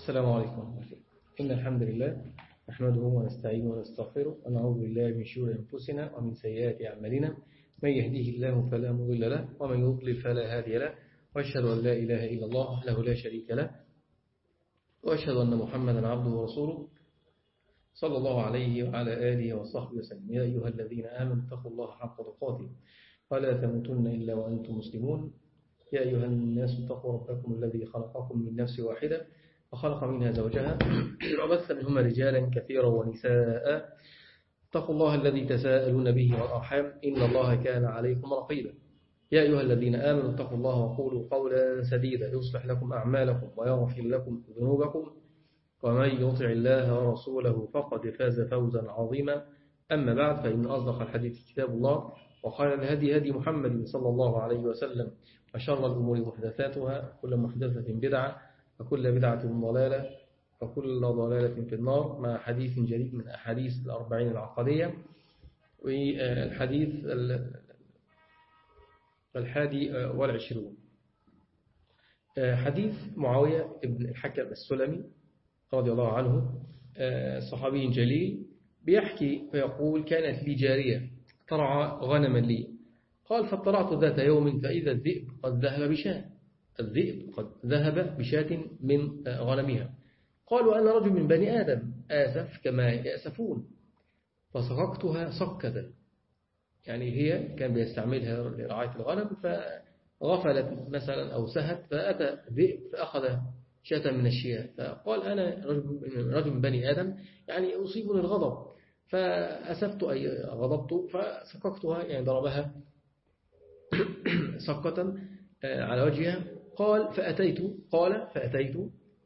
السلام عليكم ورحمة الله إن الحمد لله نحمده ونستعينه ونستغفره ونعوذ بالله من شرور أنفسنا ومن سيئات أعمالنا. من يهديه الله فلا مضل له ومن يضلل فلا هادي له. وأشهد أن لا إله إلا الله وحده لا شريك له. وأشهد أن محمدا عبده ورسوله صلى الله عليه وعلى آله وصحبه وسلم. يا أيها الذين آمنوا اتقوا الله حق تقاته ولا تموتن إلا وأنتم مسلمون. يا أيها الناس اتقوا ربكم الذي خلقكم من نفس واحدة وخلق منها زوجها. وبث منهما رجالا كثيرا ونساء اتقوا الله الذي تساءلون به والأرحام. إن الله كان عليكم رقيبا. يا أيها الذين آمنوا اتقوا الله وقولوا قولا سديدا. يصلح لكم أعمالكم ويغفر لكم ذنوبكم. ومن يطع الله ورسوله فقد فاز فوزا عظيما. أما بعد فإن أصدق الحديث كتاب الله وقال الهدي هدي محمد صلى الله عليه وسلم. وشر الأمور محدثاتها. كل محدثة بدعة. وكل بدعة ضلالة وكل ضلالة في النار مع حديث جديد من أحاديث الأربعين العقدية. والحديث الحادي والعشرون. حديث معاوية ابن الحكم السلمي رضي الله عنه صحابي جليل بيحكي ويقول كانت لي جارية ترعى غنما لي. قال فاطلعت ذات يوم فإذا الذئب قد ذهب بشاة. الذئب قد ذهب بشاة من غنمها قالوا أنا رجل من بني آدم آسف كما يأسفون. فسققتها سكة يعني هي كان بيستعملها لرعاية الغنم فغفلت مثلا أو سهت فأتى ذئب فأخذ شاة من الشياه. فقال أنا رجل من بني آدم يعني أصيبني الغضب. فأسفت أي غضبت فسققتها يعني ضربها سقة على وجهها. قال فأتيت. قال فأتيت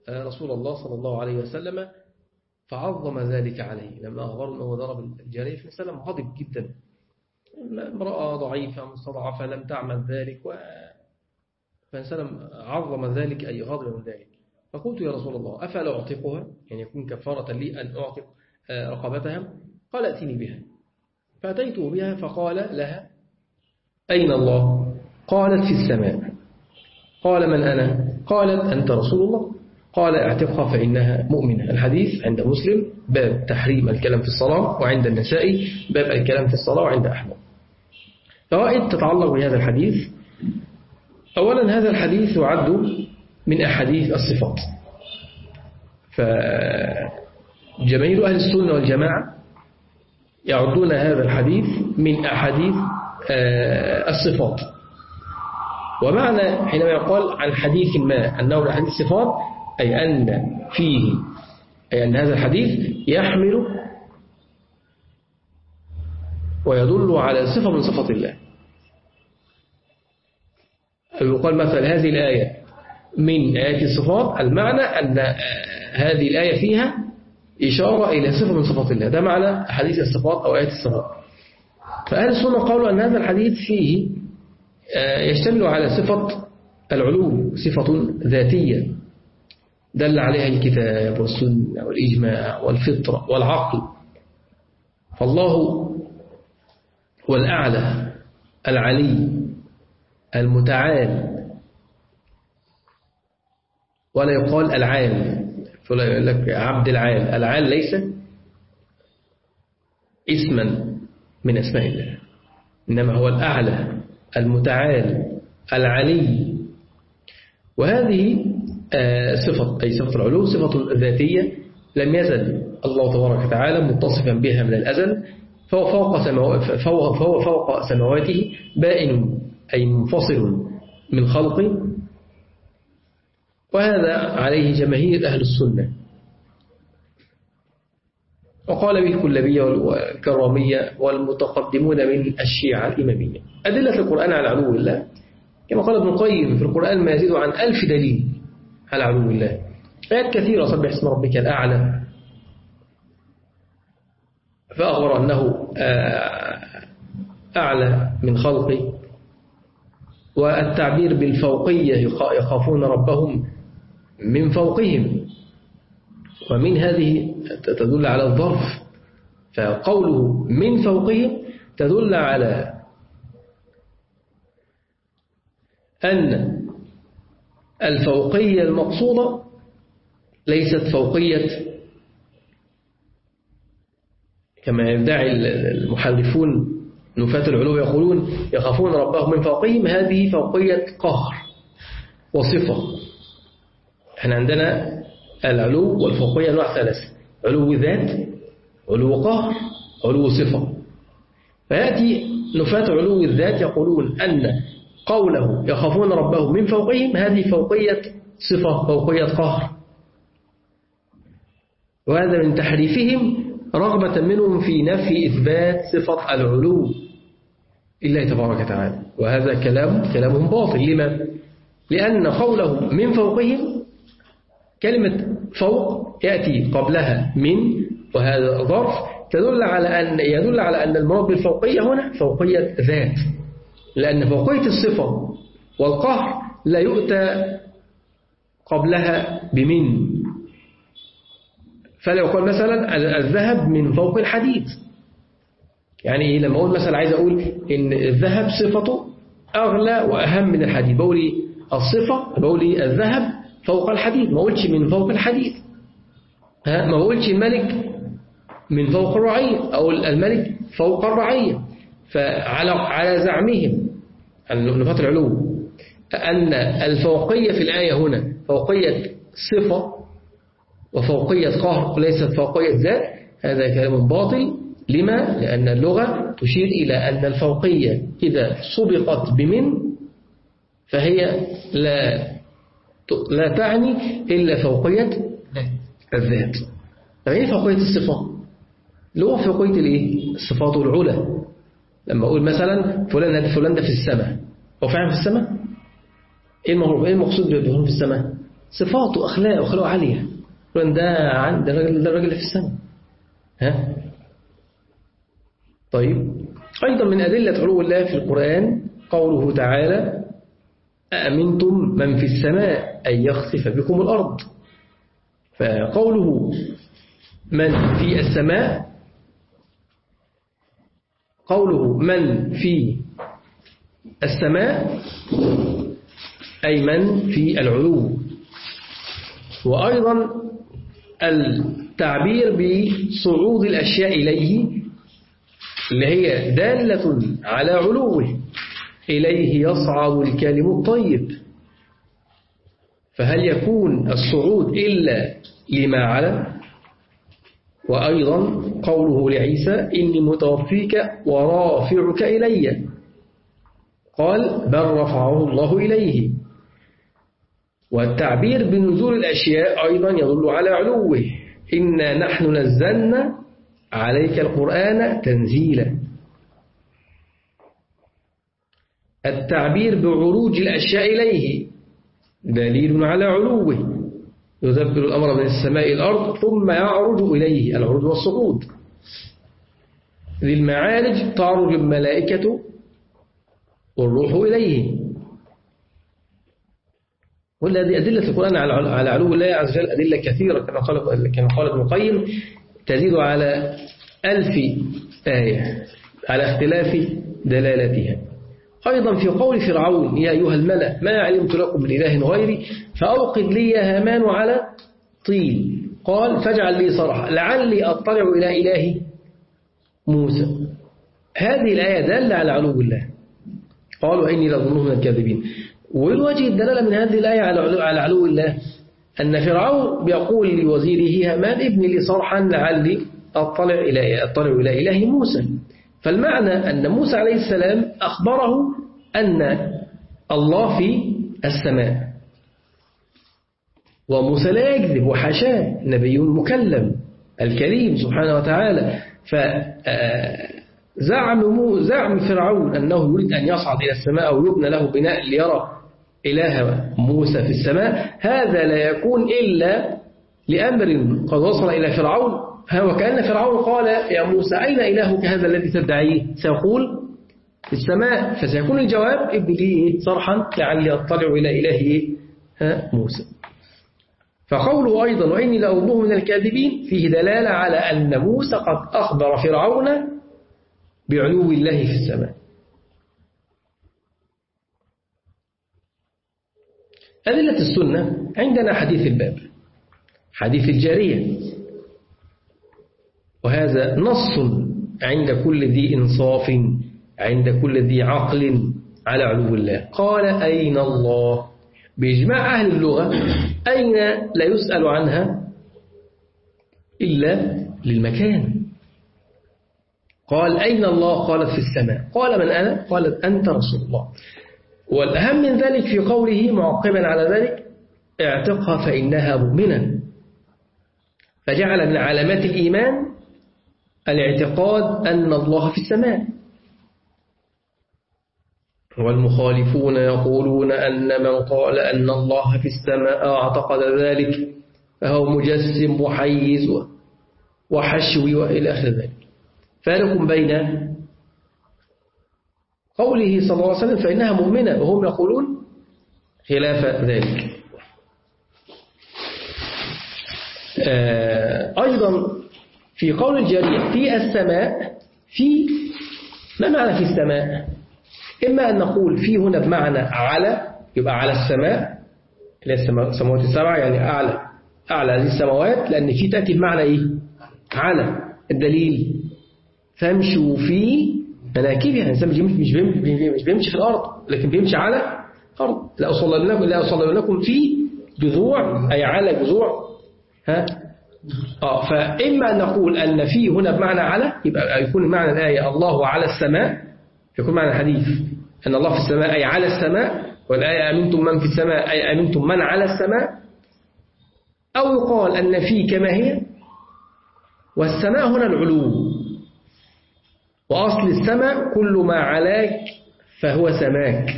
رسول الله صلى الله عليه وسلم فعظم ذلك عليه لما أخبر أنه ضرب الجارية في وسلم غضب جدا. امرأة ضعيفة مستضعفة لم تعمل ذلك و فسلم عظم ذلك أي غضب من ذلك. فقلت يا رسول الله أفلا أعتقها؟ يعني يكون كفارة لي أن أعتق رقبتها؟ قال أتني بها. فأتيت بها فقال لها أين الله؟ قالت في السماء. قال من أنا؟ قالت أنت رسول الله. قال اعتقها فإنها مؤمنة. الحديث عند مسلم باب تحريم الكلام في الصلاة وعند النسائي باب الكلام في الصلاة وعند أحمد. فوائد تتعلق بهذا الحديث. أولا هذا الحديث يعد من أحاديث الصفات. فجماهير أهل السنة والجماعة يعدون هذا الحديث من أحاديث الصفات. ومعنى حينما يقال عن حديث ما أنه من أحاديث الصفات أي أن فيه أي أن هذا الحديث يحمل ويدل على صفة من صفات الله. يقال مثلا هذه الآية من آيات الصفات المعنى أن هذه الآية فيها إشارة إلى صفة من صفات الله. ده معنى حديث الصفات أو آيات الصفات. فأهل السنة قالوا أن هذا الحديث فيه يشتمل على صفة العلو صفة ذاتية. دل عليها الكتاب والسنة والإجماع والفطرة والعقل. فالله هو الأعلى العلي المتعال. ولا يقال العال. فلا يقول لك عبد العال. العال ليس اسما من أسماء الله إنما هو الأعلى. المتعال العلي. وهذه صفة أي صفة العلو صفة ذاتية لم يزل الله تبارك وتعالى متصفا بها من الأزل فهو فوق, سماو فهو فوق سماواته بائن أي منفصل من خلقه. وهذا عليه جماهير أهل السنة. وقال به الكلبية والكرامية والمتقدمون من الشيعة الإمامية. أدلة القرآن على علو الله. كما قال ابن القيم في القرآن ما يزيد عن ألف دليل على علو الله. آيات كثيرة. سبح اسم ربك الأعلى. فأخبر أنه أعلى من خلقه. والتعبير بالفوقية يخافون ربهم من فوقهم. ومن هذه تدل على الظرف فقوله من فوقهم تدل على أن الفوقية المقصودة ليست فوقية كما يدعي المحرفون نفاة العلو يقولون يخافون ربهم من فوقهم هذه فوقية قهر وصفة. إحنا عندنا العلو والفوقية أنواع ثلاثة. علو ذات علو قهر علو صفة. فيأتي نفاة علو الذات يقولون أن قوله يخافون ربهم من فوقهم هذه فوقية صفة فوقية قهر. وهذا من تحريفهم رغبة منهم في نفي إثبات صفة العلو إلا تبارك وتعالى. وهذا كلام كلام باطل. لما؟ لأن قوله من فوقهم كلمة فوق يأتي قبلها من وهذا ظرف تدل على أن يدل على أن المراد بالفوقية هنا فوقية ذات. لأن فوقية الصفة والقهر لا يؤتى قبلها بمن. فلا يقول مثلا الذهب من فوق الحديد. يعني إيه لما أقول مثلا عايز أقول إن الذهب صفته أغلى وأهم من الحديد. بقول الصفة بقول الذهب فوق الحديد ما قلتش من فوق الحديد. ها؟ ما بقولش الملك من فوق الرعية أو الملك فوق الرعية. فعلى على زعمهم نفاة العلو. أن الفوقية في الآية هنا فوقية صفة وفوقية قهر وليست فوقية ذات هذا كلام باطل. لما؟ لأن اللغة تشير إلى أن الفوقية إذا سبقت بمن فهي لا لا تعني إلا فوقية الذات. فهي فوقية الصفات اللي هو فوقية الإيه؟ الصفات العلى. لما أقول مثلا فلان فلان ده في السماء. هو فعلا في السماء؟ إيه المقصود بهم في السماء؟ صفاته أخلاق أخلاق عالية. فلان ده عند الراجل ده الراجل في السماء. ها؟ طيب. أيضا من أدلة علو الله في القرآن قوله تعالى أأمنتم من في السماء أن يخسف بكم الأرض؟ فقوله من في السماء قوله من في السماء أي من في العلو. وأيضا التعبير بصعود الأشياء إليه اللي هي دالة على علوه. إليه يصعد الكلم. الطيب فهل يكون الصعود إلا لما على وأيضا قوله لعيسى إني متوفيك ورافعك إلي. قال بل رفعه الله إليه. والتعبير بنزول الأشياء أيضا يدل على علوه. إنا نحن نزلنا عليك القرآن تنزيلا. التعبير بعروج الأشياء إليه دليل على علوه. يدبر الأمر من السماء الأرض ثم يعرج إليه العروج والصعود للمعارج تعرج الملائكة والروح إليه. والذي أدلة القرآن على علو الله عز وجل أدلة كثيرة كما قال كما قال ابن القيم تزيد على ألف آية على اختلاف دلالتها. أيضا في قول فرعون يا أيها الملأ ما علمت لكم من إله غيري؟ فأوقد لي هامان على طين. قال فاجعل لي صرحا لعلي أطلع إلى إله موسى. هذه الآية دالة على علو الله. قالوا إني لظنه من الكاذبين. والوجه الدلالة من هذه الآية على علو الله أن فرعون بيقول لوزيره هامان ابن لي صرحا لعلي أطلع إلى أطلع إلى إله موسى. فالمعنى أن موسى عليه السلام أخبره أن الله في السماء. وموسى لا يكذب وحاشاه نبي مكلم الكريم سبحانه وتعالى. فزعم زعم فرعون أنه يريد أن يصعد إلى السماء أو يبنى له بناء ليرى إله موسى في السماء. هذا لا يكون إلا لأمر قد وصل إلى فرعون. وكأن فرعون قال يا موسى أين إلهك هذا الذي تدعيه سيقول في السماء. فسيكون الجواب ابن صرحا لعلي أطلع إلى إله موسى. فقوله أيضا وإني لأظنه من الكاذبين. فيه دلالة على أن موسى قد أخبر فرعون بعلو الله في السماء. أدلة السنة عندنا حديث الباب حديث الجارية. وهذا نص عند كل ذي إنصاف عند كل ذي عقل على علو الله. قال أين الله؟ بإجماع أهل اللغة أين لا يسأل عنها إلا للمكان. قال أين الله؟ قالت في السماء. قال من أنا؟ قالت أنت رسول الله. والأهم من ذلك في قوله معقبا على ذلك اعتقها فإنها مؤمنة فجعل من علامات الإيمان الاعتقاد أن الله في السماء. والمخالفون يقولون أن من قال أن الله في السماء اعتقد ذلك فهو مجسم وحيز وحشوي وإلى آخر ذلك. فارق بين قوله صلى الله عليه وسلم فإنها مؤمنة وهم يقولون خلاف ذلك. آه، أيضا في قول الجارية في السماء في ما معنى في السماء؟ إما أن نقول في هنا بمعنى على يبقى على السماء اللي السماوات السبع يعني أعلى أعلى هذه السماوات لأن في تأتي بمعنى إيه؟ على الدليل. فامشوا في مناكبها الإنسان مش مش مش بيمشي في الأرض لكن بيمشي على الأرض. لا أصلي لكم لا أصلي لكم في جذوع أي على جذوع. ها؟ آه فإما نقول أن في هنا بمعنى على يبقى يكون معنى الآية الله على السماء يكون معنى الحديث أن الله في السماء أي على السماء والآية أمنتم من في السماء أي أمنتم من على السماء أو يقال أن في كما هي والسماء هنا العلو وأصل السماء كل ما علاك فهو سماك.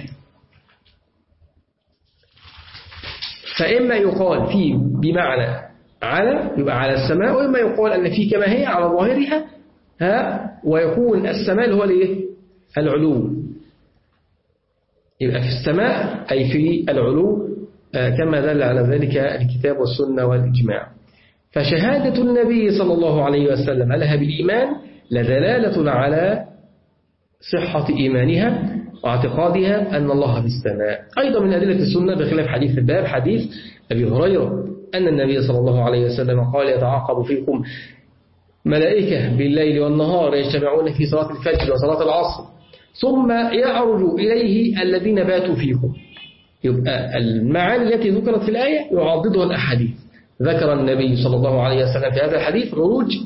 فإما يقال في بمعنى على يبقى على السماء وإما يقال أن في كما هي على ظاهرها ها ويكون السماء هو الإيه؟ العلو. يبقى في السماء أي في العلو آه، كما دل على ذلك الكتاب والسنة والإجماع. فشهادة النبي صلى الله عليه وسلم لها بالإيمان لدلالة على صحة إيمانها واعتقادها أن الله في السماء أيضا من أدلة السنة بخلاف حديث الباب حديث أبي هريرة أن النبي صلى الله عليه وسلم قال يتعاقب فيكم ملائكة بالليل والنهار يجتمعون في صلاة الفجر وصلاة العصر ثم يعرج إليه الذين باتوا فيكم. يبقى المعاني التي ذكرت في الآية يعضدها الأحاديث. ذكر النبي صلى الله عليه وسلم في هذا الحديث عروج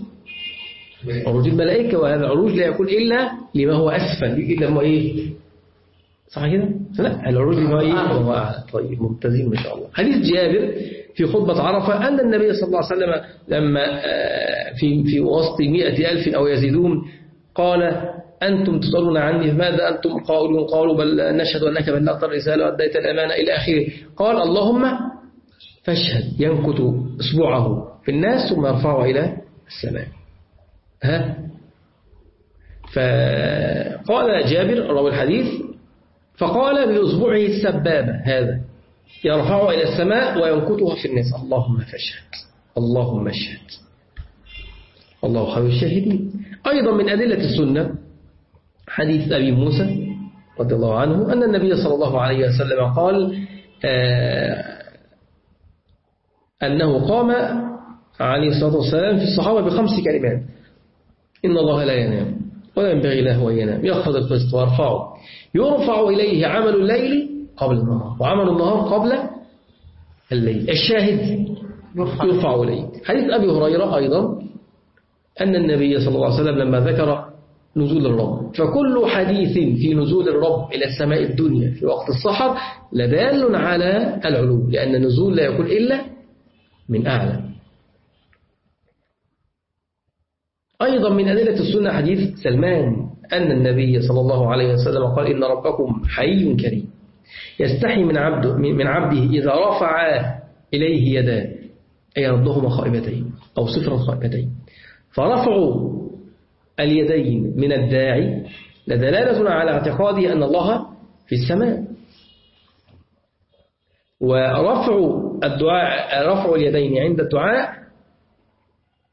عروج الملائكة وهذا العروج لا يكون إلا لما هو أسفل إلا ما إيه؟ صح كده؟ لا العروج لما هو إيه هو أعلى طيب ممتازين ما شاء الله. حديث جابر في خطبة عرفة أن النبي صلى الله عليه وسلم لما آه، في في وسط مئة ألف أو يزيدون قال أنتم تسألون عني ماذا أنتم قالوا قالوا بل نشهد أنك بلغت الرسالة وأديت الأمانة إلى آخره. قال اللهم فاشهد ينكت إصبعه في الناس ثم يرفعه إلى السماء. ها؟ فقال جابر روى الحديث فقال بإصبعه السبابة هذا يرفعه إلى السماء وينكتها في الناس. اللهم فاشهد اللهم اشهد الله خير الشاهدين. أيضا من أدلة السنة حديث أبي موسى رضي الله عنه أن النبي صلى الله عليه وسلم قال آه أنه قام عليه الصلاة والسلام في الصحابة بخمس كلمات. إن الله لا ينام. ولا ينبغي له أن ينام. يخفض القسط ويرفعه يرفع إليه عمل الليل قبل النهار وعمل النهار قبل الليل. الشاهد يرفع. إليه. حديث أبي هريرة أيضا أن النبي صلى الله عليه وسلم لما ذكر نزول الرب فكل حديث في نزول الرب إلى السماء الدنيا في وقت الصحر لدال على العلو لأن النزول لا يكون إلا من أعلى. أيضا من أدلة السنة حديث سلمان أن النبي صلى الله عليه وسلم قال إن ربكم حي كريم. يستحي من عبده, من عبده إذا رفع إليه يداه أي ردهما خائبتين أو صفرا خائبتين فرفع اليدين من الداعي لدلالة على اعتقاده أن الله في السماء. ورفع الدعاء رفع اليدين عند الدعاء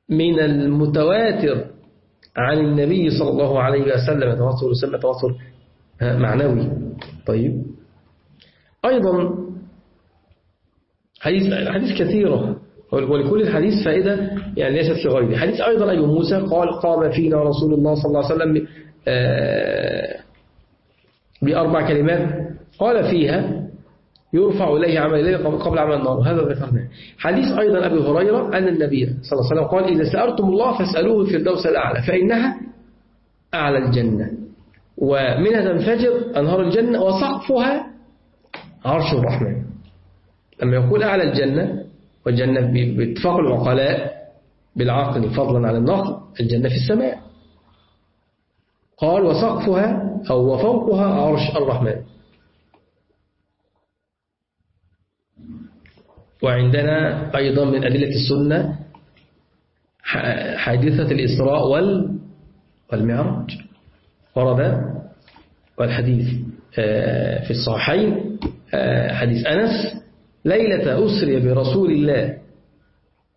من المتواتر عن النبي صلى الله عليه وسلم تواتر يسمى تواتر معنوي. طيب. أيضا حديث حديث كثيرة. ولكل الحديث فائدة يعني ليست لغيره حديث أيضا أبي موسى قال قام فينا رسول الله صلى الله عليه وسلم آه، بأربع كلمات. قال فيها يرفع إليه عمل إليه قبل عمل النار. هذا ذكرناه. حديث أيضا أبي هريرة أن النبي صلى الله عليه وسلم قال إذا سألتم الله فاسألوه الدوس الأعلى فإنها أعلى الجنة. ومنها تنفجر أنهار الجنة وسقفها عرش الرحمن. لما يقول أعلى الجنة والجنة باتفاق العقلاء بالعقل فضلا عن النقل الجنة في السماء. قال وسقفها أو وفوقها عرش الرحمن. وعندنا أيضا من أدلة السنة حادثة الإسراء والمعراج. ورد والحديث آه، في الصحيحين آه، حديث أنس ليلة أسري برسول الله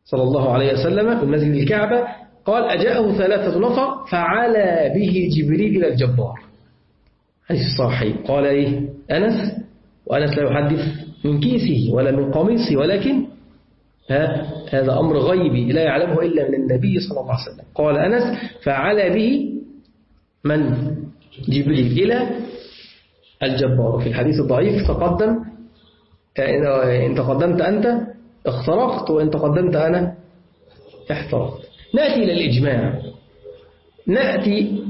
صلى الله عليه وسلم في المسجد الكعبة قال أجاءه ثلاثة نفر فعلى به جبريل إلى الجبار. حديث الصحيحين. قال إيه؟ أنس وأنس لا يحدث. من كيسه ولا من قميصه ولكن هذا أمر غيبي لا يعلمه إلا من النبي صلى الله عليه وسلم. قال أنس فعلى به من؟ جبريل إلى الجبار. في الحديث الضعيف تقدم إن تقدمت أنت اخترقت وإن تقدمت أنا احترقت. نأتي إلى الإجماع. نأتي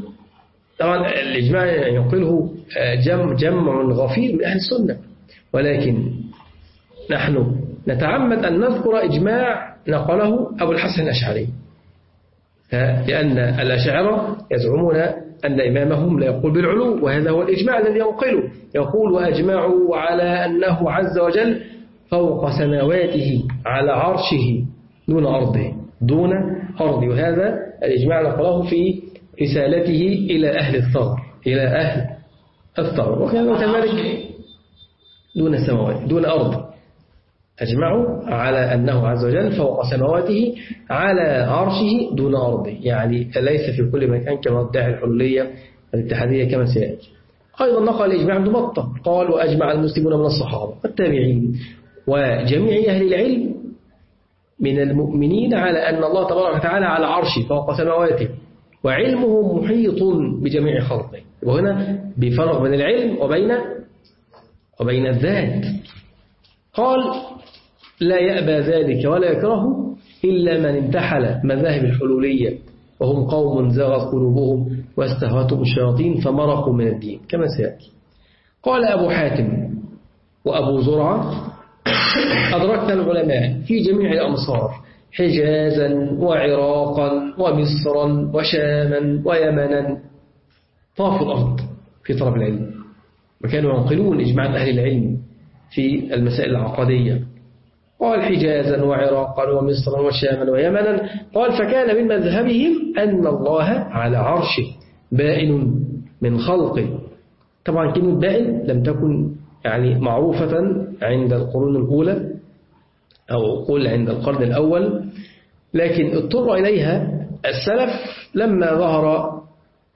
طبعا الإجماع ينقله جمع, جمع غفير من أهل السنة. ولكن نحن نتعمد أن نذكر إجماع نقله أبو الحسن الأشعري. لأن الأشاعرة يزعمون أن إمامهم لا يقول بالعلو وهذا هو الإجماع الذي ينقله. يقول وأجمعوا على أنه عز وجل فوق سماواته على عرشه دون أرضه دون أرضه. وهذا الإجماع نقله في رسالته إلى أهل الثغر إلى أهل الثغر. وكذلك دون السماوات دون أرض. أجمعوا على أنه عز وجل فوق سماواته على عرشه دون أرضه يعني ليس في كل مكان كما ادعى الحلية الاتحادية كما سيأتي. أيضا نقل الإجماع عند مطة قال وأجمع المسلمون من الصحابة والتابعين وجميع أهل العلم من المؤمنين على أن الله تبارك وتعالى على عرشه فوق سماواته وعلمه محيط بجميع خلقه. وهنا بفرق بين العلم وبين وبين الذات. قال لا يأبى ذلك ولا يكره إلا من انتحل مذاهب الحلولية وهم قوم زاغت قلوبهم واستهوتهم الشياطين فمرقوا من الدين. كما سيأتي. قال أبو حاتم وأبو زرعة أدركنا العلماء في جميع الأمصار حجازا وعراقا ومصرا وشاما ويمنا. طافوا الأرض في طلب العلم. وكانوا ينقلون إجماع أهل العلم في المسائل العقدية. قال حجازا وعراقا ومصرا وشاما ويمنا. قال فكان من مذهبهم أن الله على عرشه بائن من خلقه. طبعا كلمة بائن لم تكن يعني معروفة عند القرون الأولى أو قول عند القرن الأول لكن اضطر إليها السلف لما ظهر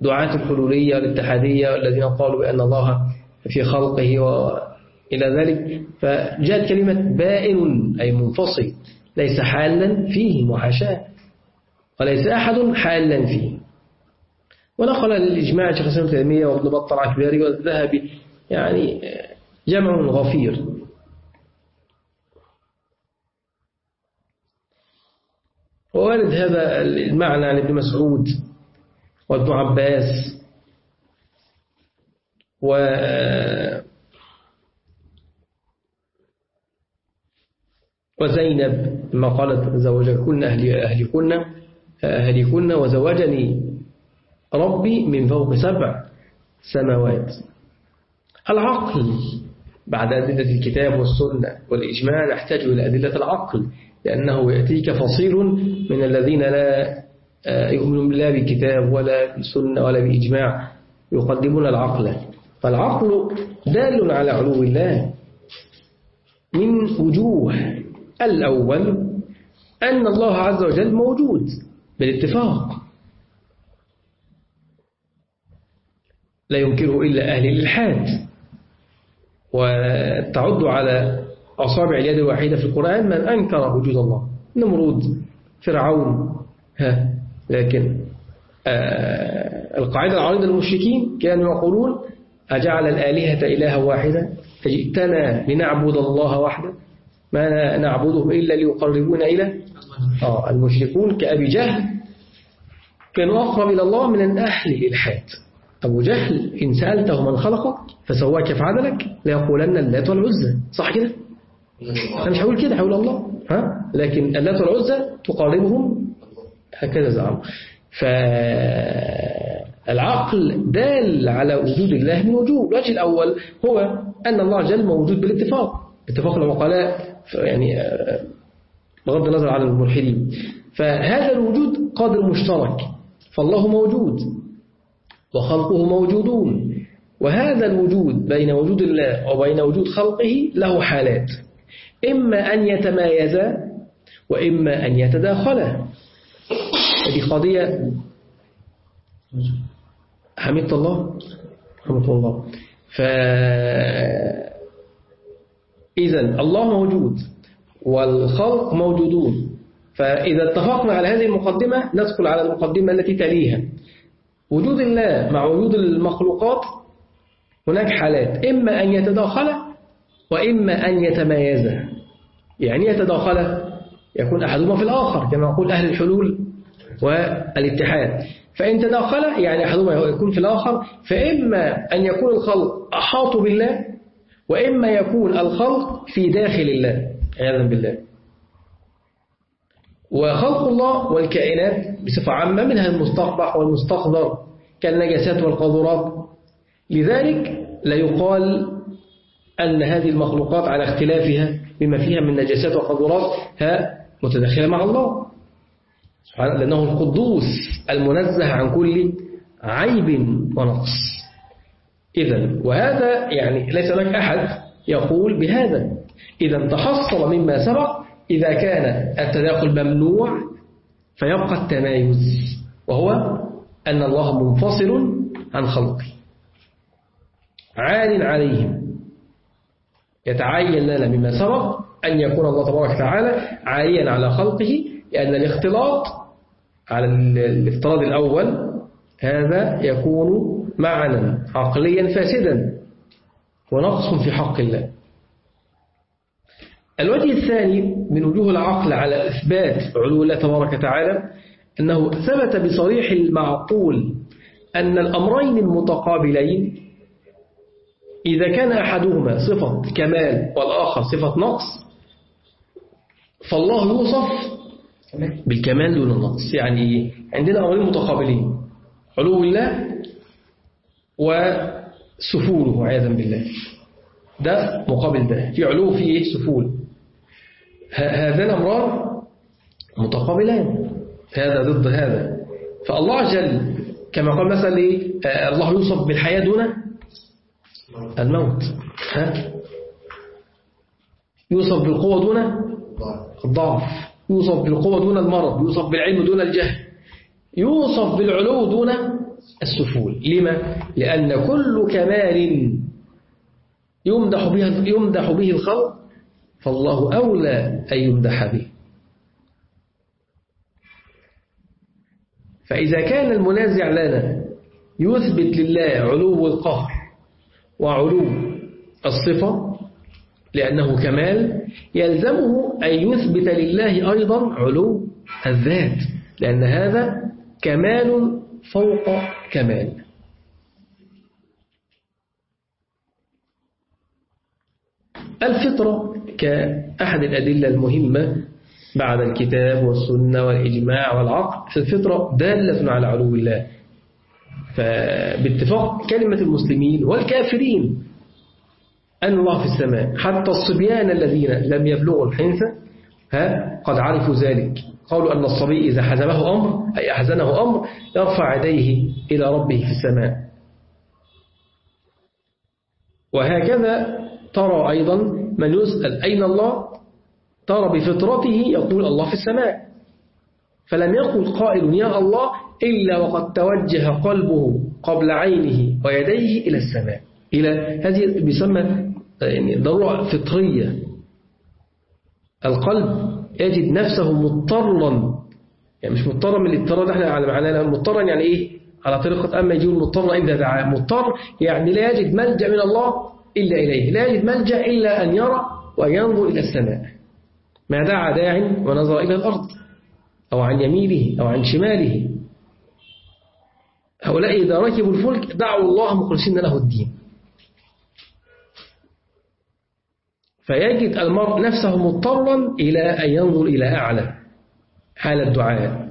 دعاة الحلولية والاتحادية الذين قالوا بأن الله في خلقه وإلى ذلك فجاءت كلمة بائن أي منفصل ليس حالا فيه محاشاة وليس أحد حالا فيه. ونقل الإجماع شيخ الإسلام تيمية وابن بطر عكباري والذهبي يعني جمع غفير. ووارد هذا المعنى عن ابن مسعود وابن عباس و وزينب ما قالت زوجكن أهلكن أهلكن وزوجني ربي من فوق سبع سماوات. العقل بعد أدلة الكتاب والسنة والإجماع نحتاج إلى أدلة العقل لأنه يأتيك فصيل من الذين لا آه، يؤمنون بالله بكتاب ولا بسنة ولا بإجماع يقدمون العقل. فالعقل دال على علو الله من وجوه. الأول أن الله عز وجل موجود بالاتفاق. لا ينكره إلا أهل الإلحاد. وتعد على أصابع اليد الواحدة في القرآن من أنكر وجود الله. نمرود فرعون. ها لكن آه القاعدة العريضة للمشركين كانوا يقولون أجعل الآلهة إلها واحدة فجئتنا لنعبد الله وحده. ما نعبدهم إلا ليقربونا إلى آه المشركون كأبي جهل. كانوا أقرب إلى الله من أهل الإلحاد أبو جهل إن سألته من خلقك فسواك فعدلك ليقولن اللات والعزى. صح كده؟ أنا مش هقول كده هقول الله. ها؟ لكن اللات والعزى تقاربهم هكذا زعم فالعقل دال على وجود الله من وجوه الوجه الأول هو أن الله جل موجود بالاتفاق. اتفاق العقلاء يعني بغض النظر عن الملحدين. فهذا الوجود قادر مشترك. فالله موجود وخلقه موجودون. وهذا الوجود بين وجود الله وبين وجود خلقه له حالات. إما أن يتمايزا وإما أن يتداخلا. هذه قضية حمدت الله. حمدت الله. ف إذا الله موجود والخلق موجودون. فإذا اتفقنا على هذه المقدمة ندخل على المقدمة التي تليها. وجود الله مع وجود المخلوقات هناك حالات. إما أن يتداخل وإما أن يتمايز يعني يتداخل يكون أحدهما في الآخر كما يقول أهل الحلول. والاتحاد. فإن تداخل يعني أحدهما يكون في الآخر فإما أن يكون الخلق أحاط بالله وإما يكون الخلق في داخل الله عياذا بالله. وخلق الله والكائنات بصفة عامة منها المستقبح والمستقدر كالنجاسات والقذورات لذلك لا يقال أن هذه المخلوقات على اختلافها بما فيها من نجاسات وقذورات ها متداخلة مع الله. سبحانه لأنه القدوس المنزه عن كل عيب ونقص. إذا وهذا يعني ليس لك أحد يقول بهذا. إذا تحصل مما سبق إذا كان التداخل ممنوع فيبقى التمايز وهو أن الله منفصل عن خلقه. عال عليهم. يتعين لنا مما سبق أن يكون الله تبارك وتعالى عاليا على خلقه لأن الاختلاط على الافتراض الأول هذا يكون معنى عقليا فاسدا ونقص في حق الله. الوجه الثاني من وجوه العقل على إثبات علو الله تبارك وتعالى أنه ثبت بصريح المعقول أن الأمرين المتقابلين إذا كان أحدهما صفة كمال والآخر صفة نقص فالله يوصف بالكمال دون النقص يعني عندنا أمرين متقابلين. علو الله وسفوله عياذا بالله. ده مقابل ده. في علو في إيه؟ سفول. هذان الأمران متقابلان. هذا ضد هذا. فالله جل كما قال مثلا إيه؟ الله يوصف بالحياة دون الموت. ها؟ يوصف بالقوة دون الضعف. يوصف بالقوة دون المرض يوصف بالعلم دون الجهل. يوصف بالعلو دون السفول. لما؟ لأن كل كمال يمدح به, يمدح به الخلق فالله أولى أن يمدح به. فإذا كان المنازع لنا يثبت لله علو القهر وعلو الصفة لأنه كمال يلزمه أن يثبت لله أيضا علو الذات لأن هذا كمال فوق كمال. الفطرة كأحد الأدلة المهمة بعد الكتاب والسنة والإجماع والعقل. فالفطرة دالة على علو الله. فباتفاق كلمة المسلمين والكافرين أن الله في السماء. حتى الصبيان الذين لم يبلغوا الحنث ها قد عرفوا ذلك. قالوا أن الصبي إذا حزمه أمر أي أحزنه أمر يرفع يديه إلى ربه في السماء. وهكذا ترى أيضا من يسأل أين الله؟ ترى بفطرته يقول الله في السماء. فلم يقل قائل يا الله إلا وقد توجه قلبه قبل عينه ويديه إلى السماء. إلى هذه بيسمى يعني ضرورة فطرية. القلب يجد نفسه مضطرا يعني مش مضطرا من الاضطرار إحنا على معناه مضطرا يعني إيه؟ على طريقة أما يجيب المضطر إذا دعا مضطر يعني لا يجد ملجأ من الله إلا إليه لا يجد ملجأ إلا أن يرى وأن ينظر إلى السماء. ما دعا داع ونظر إلى الأرض أو عن يمينه أو عن شماله. هؤلاء إذا ركبوا الفلك دعوا الله مخلصين له الدين. فيجد المرء نفسه مضطرا إلى أن ينظر إلى أعلى حال الدعاء.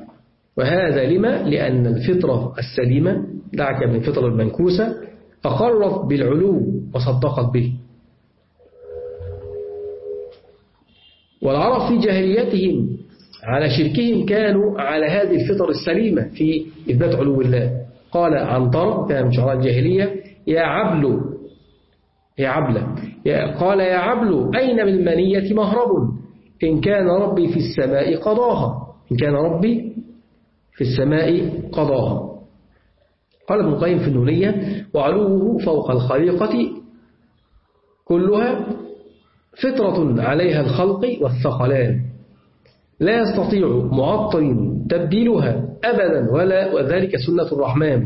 وهذا لما؟ لأن الفطرة السليمة دعك من الفطرة المنكوسة أقرت بالعلو وصدقت به. والعرب في جاهليتهم على شركهم كانوا على هذه الفطر السليمة في إثبات علو الله. قال عنتر كان من شعراء الجاهلية يا عبل يا عبلة قال يا عبل أين من المنية مهرب؟ إن كان ربي في السماء قضاها. إن كان ربي في السماء قضاها. قال ابن القيم في النونية وعلوه فوق الخليقة كلها فطرة عليها الخلق والثقلان. لا يستطيع معطل تبديلها أبدا ولا وذلك سنة الرحمن.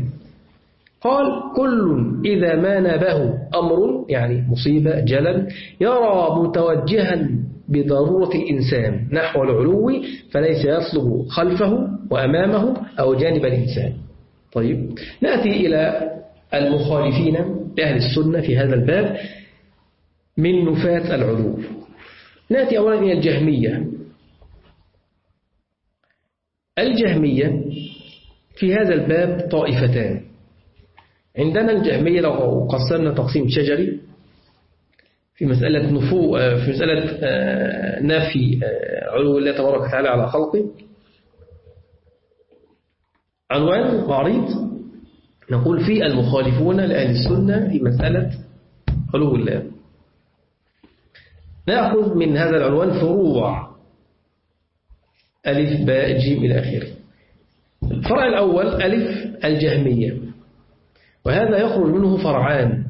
قال كل إذا ما نابه أمر يعني مصيبة جلل يرى متوجها بضرورة الإنسان نحو العلو فليس يطلب خلفه وأمامه أو جانب الإنسان. طيب نأتي إلى المخالفين لأهل السنة في هذا الباب من نفاة العلو. نأتي أولا إلى الجهمية. الجهمية في هذا الباب طائفتان. عندنا الجهمية لو قسمنا تقسيم شجري في مسألة نفو في مسألة آه، نفي آه، علو الله تبارك وتعالى على خلقه. عنوان وعريض نقول في المخالفون لأهل السنة في مسألة علو الله. نأخذ من هذا العنوان فروع ألف باء جيم إلى آخره. الفرع الأول ألف الجهمية. وهذا يخرج منه فرعان.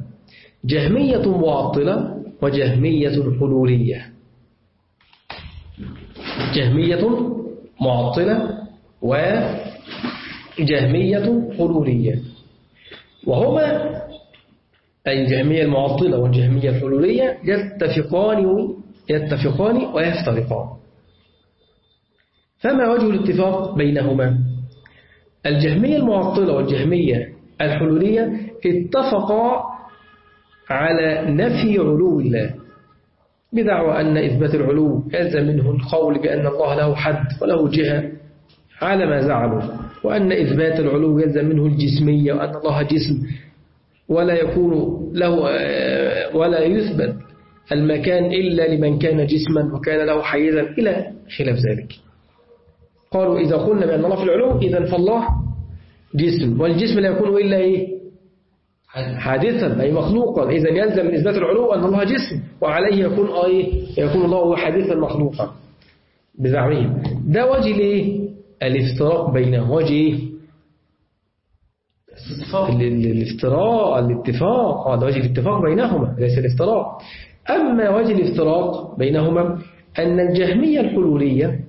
جهمية معطلة وجهمية حلولية. جهمية معطلة وجهمية حلولية. وهما أي الجهمية المعطلة والجهمية الحلولية يتفقان يتفقان ويفترقان. فما وجه الاتفاق بينهما؟ الجهمية المعطلة والجهمية الحلولية اتفقا على نفي علو الله بدعوى أن إثبات العلو يلزم منه القول بأن الله له حد وله جهة على ما زعموا وأن إثبات العلو يلزم منه الجسمية وأن الله جسم ولا يكون له ولا يثبت المكان إلا لمن كان جسما وكان له حيزا إلى خلاف ذلك. قالوا إذا قلنا بأن الله في العلو إذا فالله جسم. والجسم لا يكون إلا إيه؟ حادثا أي مخلوقا. إذا يلزم من إثبات العلو أن الله جسم وعليه يكون أي يكون الله حادثا مخلوقا بزعمهم. ده وجه ليه الافتراق بينهم وجه إيه؟ الافتراء الاتفاق. هذا وجه الاتفاق بينهما ليس الافتراق. أما وجه الافتراق بينهما أن الجهمية الحلولية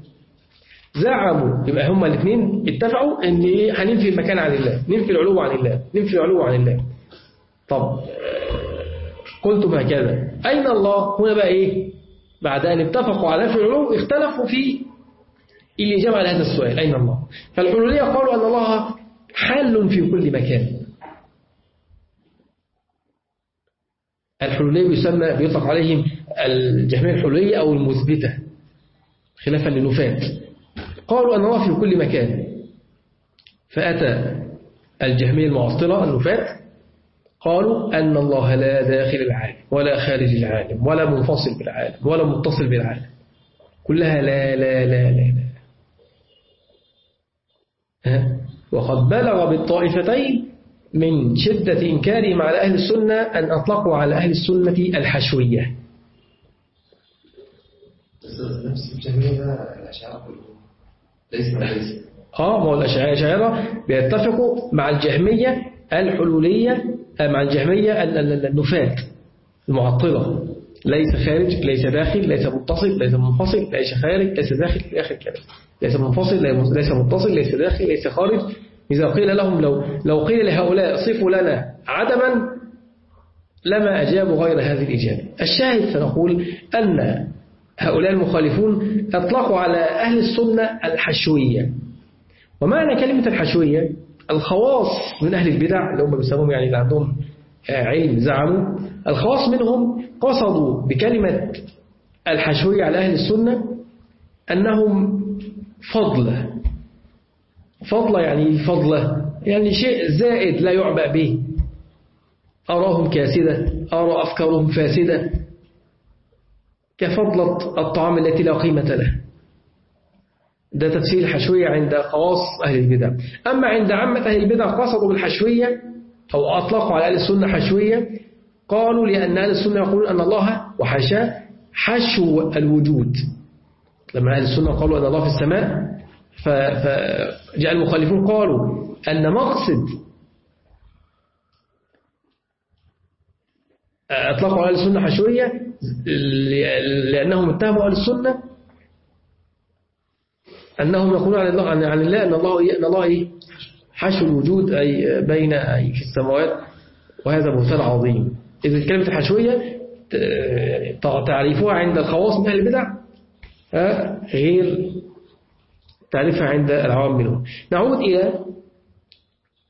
زعموا. يبقى هما الاثنين اتفقوا إن إيه هننفي المكان عن الله ننفي العلو عن الله ننفي العلو عن الله. طب قلتم هكذا. أين الله؟ هنا بقى إيه؟ بعد أن اتفقوا على في العلو اختلفوا في الإجابة على هذا السؤال. أين الله؟ فالحلولية قالوا أن الله حل في كل مكان. الحلولية يسمى بيطلق عليهم الجهمية الحلولية أو المثبتة خلافا للنفاة قالوا أن الله في كل مكان. فأتى الجهمية المعطلة النفاة قالوا أن الله لا داخل العالم ولا خارج العالم ولا منفصل بالعالم ولا متصل بالعالم. كلها لا لا لا لا, لا. وقد بلغ بالطائفتين من شدة إنكارهم على أهل السنة أن أطلقوا على أهل السنة الحشوية. ليس ليس آه ما هو الأشاعرة بيتفقوا مع الجهمية الحلولية مع الجهمية النفاة المعطلة ليس خارج ليس داخل ليس متصل ليس منفصل ليس خارج ليس داخل في آخر كلام. ليس منفصل ليس متصل ليس داخل ليس خارج. إذا قيل لهم لو لو قيل لهؤلاء صفوا لنا عدما لما أجابوا غير هذه الإجابة. الشاهد فنقول أن هؤلاء المخالفون أطلقوا على أهل السنة الحشوية. ومعنى كلمة الحشوية؟ الخواص من أهل البدع اللي هم بيسموهم يعني اللي عندهم علم زعموا. الخواص منهم قصدوا بكلمة الحشوية على أهل السنة أنهم فضلة فضلة يعني فضلة يعني شيء زائد لا يعبأ به. أراهم كاسدة أرى أفكارهم فاسدة. كفضلة الطعام التي لا قيمة له. ده تفسير الحشوية عند خواص أهل البدع. أما عند عامة أهل البدع قصدوا بالحشوية أو أطلقوا على أهل السنة حشوية قالوا لأن أهل السنة يقولون أن الله وحشا حشو الوجود. لما أهل السنة قالوا أن الله في السماء فجاء المخالفون قالوا أن مقصد أطلقوا أهل السنة حشوية لأنهم اتهموا أهل السنة أنهم يقولون عن الله عن الله أن الله أن الله حشو الوجود أي بين أي في السماوات وهذا بهتان عظيم. إذا كلمة الحشوية تعريفها عند الخواص من أهل البدع غير تعريفها عند العوام منهم. نعود إلى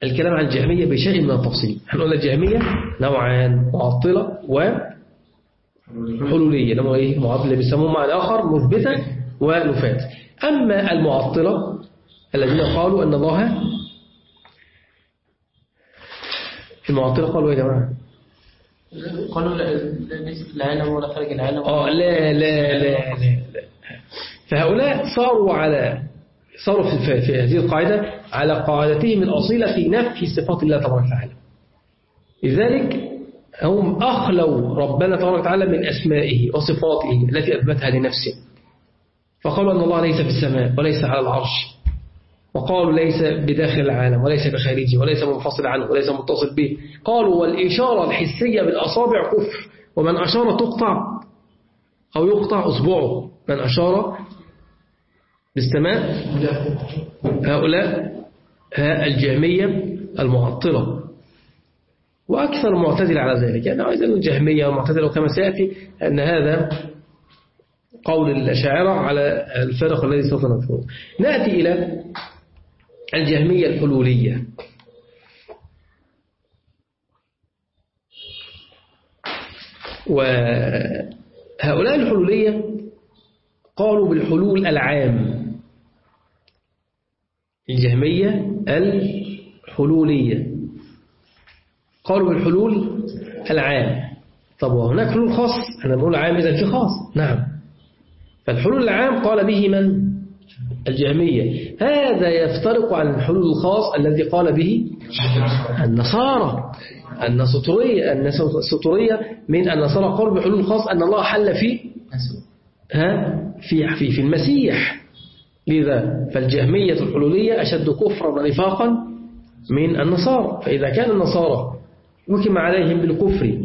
الكلام عن الجهمية بشيء من التفصيل. هنقول الجهمية نوعان معطلة وحلولية. لما إيه؟ معطلة بيسموه معنى آخر مثبتة ونفاة أما المعطلة الذين قالوا أن الله المعطلة قالوا يا جماعة؟ قالوا ليس في العالم ولا خارج العالم آه لا لا لا لا, لا. فهؤلاء صاروا على صاروا في, في هذه القاعدة على قاعدتهم الأصيلة في نفي صفات الله تبارك وتعالى. لذلك هم أخلوا ربنا تبارك وتعالى من أسمائه وصفاته التي أثبتها لنفسه. فقالوا أن الله ليس في السماء وليس على العرش. وقالوا ليس بداخل العالم وليس بخارجه وليس منفصل عنه وليس متصل به. قالوا والإشارة الحسية بالأصابع كفر ومن أشار تقطع أو يقطع أصبعه. من أشار بالسماء؟ هؤلاء الجهمية المعطلة وأكثر المعتزلة على ذلك. يعني أيضا الجهمية والمعتزلة وكما سيأتي أن هذا قول الأشاعرة على الفرق الذي سوف نذكره. نأتي إلى الجهمية الحلولية. وهؤلاء الحلولية قالوا بالحلول العام. الجهمية الحلولية. قالوا بالحلول العام. طب وهناك حلول خاص؟ أنا بقول عام إذا في خاص. نعم. فالحلول العام قال به من؟ الجهمية. هذا يفترق عن الحلول الخاص الذي قال به النصارى. النسطورية النسطورية من النصارى قالوا بحلول خاص أن الله حل في ها؟ في في في المسيح. لذا فالجهمية الحلولية أشد كفرا ونفاقا من النصارى. فإذا كان النصارى وكم عليهم بالكفر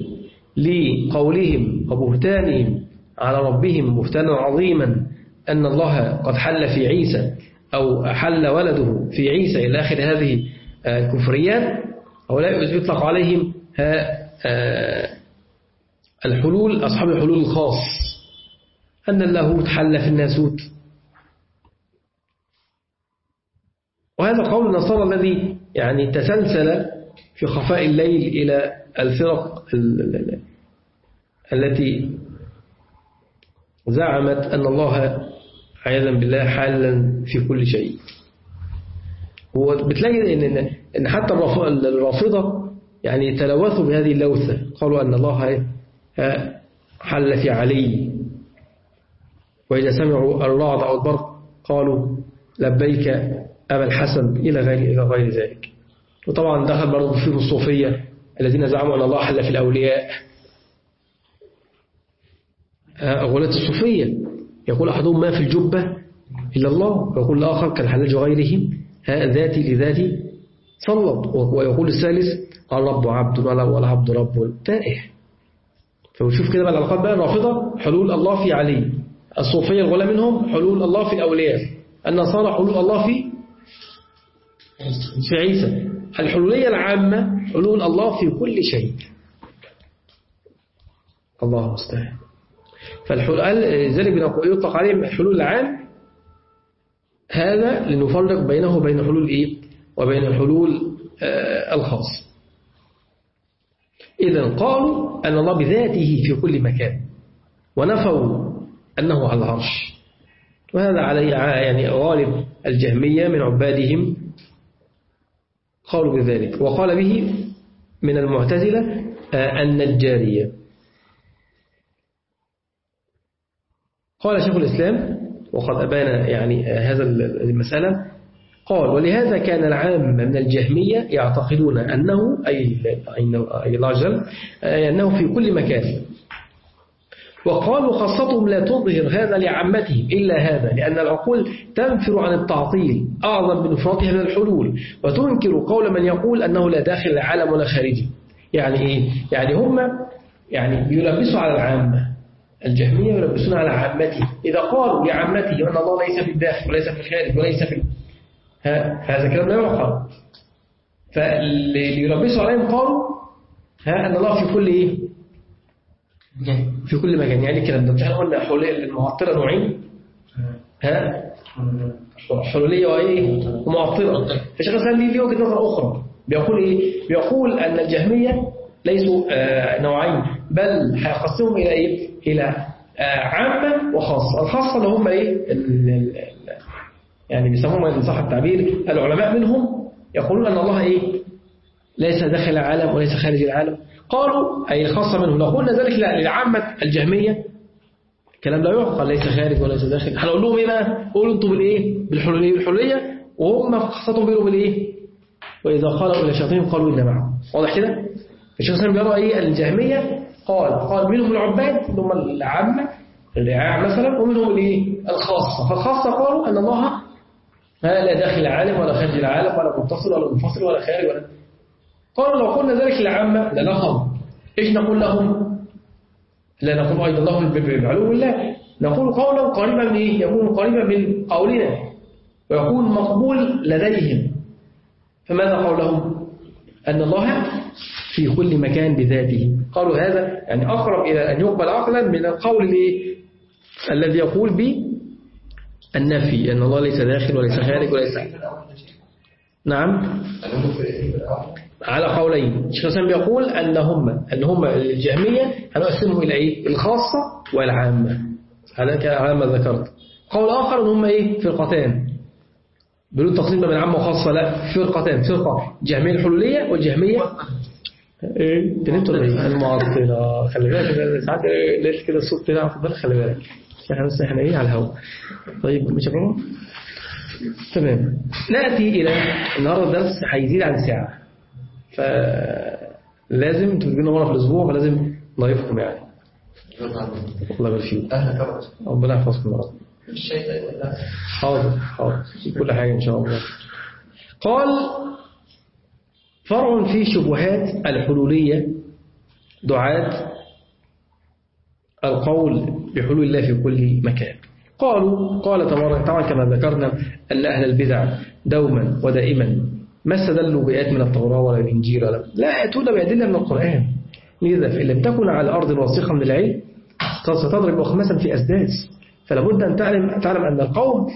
لقولهم وبهتانهم على ربهم بهتانا عظيما أن الله قد حل في عيسى أو حل ولده في عيسى إلى آخر هذه الكفريات لا يطلق عليهم الحلول أصحاب الحلول الخاص. أن اللاهوت حل في الناسوت. وهذا قول النصارى الذي يعني تسلسل في خفاء الليل إلى الفرق التي زعمت أن الله عياذا بالله حالا في كل شيء. وبتلاقي إن, إن حتى الرافضة يعني تلوثوا بهذه اللوثة. قالوا أن الله حل في علي. وإذا سمعوا الرعد أو البرق قالوا لبيك أبا الحسن إلى غير, إلى غير ذلك. وطبعا دخل برضه في الصوفية الذين زعموا أن الله حل في الأولياء. غلاة الصوفية. يقول أحدهم ما في الجبة إلا الله. ويقول الآخر كالحلاج غيرهم ذاتي لذاتي صلت. ويقول الثالث الرب عبد ولا عبد رب تائه. فبشوف كده بقى العلاقات بقى الرافضة حلول الله في علي. الصوفية الغلاء منهم حلول الله في الأولياء النصارى حلول الله في في عيسى. الحلولية العامة حلول الله في كل شيء. الله المستعان. فالحلول ذلك يطلق عليهم الحلول العام. هذا لنفرق بينه وبين حلول إيه؟ وبين الحلول آه الخاص. إذا قالوا أن الله بذاته في كل مكان. ونفوا أنه على العرش. وهذا علي يعني غالب الجهمية من عبادهم قالوا بذلك وقال به من المعتزلة آه النجارية قال شيخ الإسلام وقد أبان يعني هذا المسألة قال ولهذا كان العام من الجهمية يعتقدون أنه أي, الله أنه في كل مكان وقالوا خاصتهم لا تظهر هذا لعامتهم إلا هذا لأن العقول تنفر عن التعطيل أعظم من إفراطها من الحلول وتنكر قول من يقول أنه لا داخل العالم ولا خارجي يعني إيه؟ يعني هم يعني يلبسوا على العامة الجهمية يلبسون على عامته إذا قالوا لعامته أن الله ليس في الداخل وليس في الخارج وليس في هذا كلام لا يعقل. فاللي يلبسوا عليهم قالوا ها أن الله في كل إيه؟ في كل مكان. يعني الكلام ده إحنا قلنا حلولية المعطلة نوعين. ها؟ حلولية وإيه؟ ومعطلة. فالشيخ الإسلام ليه وجهة نظر أخرى. بيقول إيه؟ بيقول أن الجهمية ليسوا آه نوعين بل هيقسمهم إلى إيه؟ إلى آه عامة وخاصة. الخاصة اللي هم إيه؟ ال ال يعني بيسموهم إن صح التعبير العلماء منهم يقولون أن الله إيه؟ ليس داخل العالم وليس خارج العالم. قالوا أي الخاصة منهم. لو قلنا ذلك للعامة الجهمية كلام لا يعقل ليس خارج وليس داخل. هنقول لهم إيه بقى؟ قولوا أنتم بالإيه؟ بالحلولية بالحلولية وهم خاصتهم بيقولوا بالإيه؟ وإذا قالوا إلى شياطين قالوا إن معه واضح كده؟ الشيخ سلام بيرى إيه؟ الجهمية قال قال منهم العباد اللي هم العامة الرعاع مثلا ومنهم الإيه؟ الخاصة. فالخاصة قالوا أن الله لا داخل العالم ولا خارج العالم ولا متصل ولا منفصل ولا خارج ولا قالوا لو قلنا ذلك للعامة لنفهم إيش نقول لهم؟ لا نقول أيضا لهم بعلوم الله نقول قولا قريبا من إيه؟ يكون قريبا من قولنا. ويكون مقبول لديهم. فماذا قولهم أن الله في كل مكان بذاته. قالوا هذا يعني أقرب إلى أن يقبل عقلا من القول الذي يقول به النفي. أن الله ليس داخل وليس خارج وليس نعم. على قولين. الشيخ الإسلام بيقول أن هم أن هم الجهمية هنقسمهم إلى إيه؟ الخاصة والعامة. على كلام ذكرت. قول آخر أن هم إيه؟ فرقتان. بدون تقسيم بين عامة وخاصة لا. فرقتان. فرقة جهمية الحلولية والجهمية إيه؟ انت ولا إيه؟ المعطلة خلي بالك. ساعات ليش كده الصوت كده في بالك خلي بالك. إحنا بس إحنا إيه؟ على الهواء. طيب مش تمام. نأتي إلى النهاردة الدرس هيزيد عن ساعة. فلازم أنتوا بتجينا مرة في الأسبوع فلازم نضيفكم يعني. الله يبارك فيك. ربنا يحفظكم يا رب. حاضر حاضر. كل حاجة إن شاء الله. قال فرع في شبهات الحلولية دعاة القول بحلول الله في كل مكان. قالوا قال تبارك طبعا كما ذكرنا أن أهل البدع دوما ودائما ما استدلوا بآيات من التوراة ولا الإنجيل ولا لا يأتون بأدلة من القرآن. لذا فإن لم تكن على أرض واسخة من العلم ستضرب خمسا في أسداس. فلا بد أن تعلم, تعلم أن القوم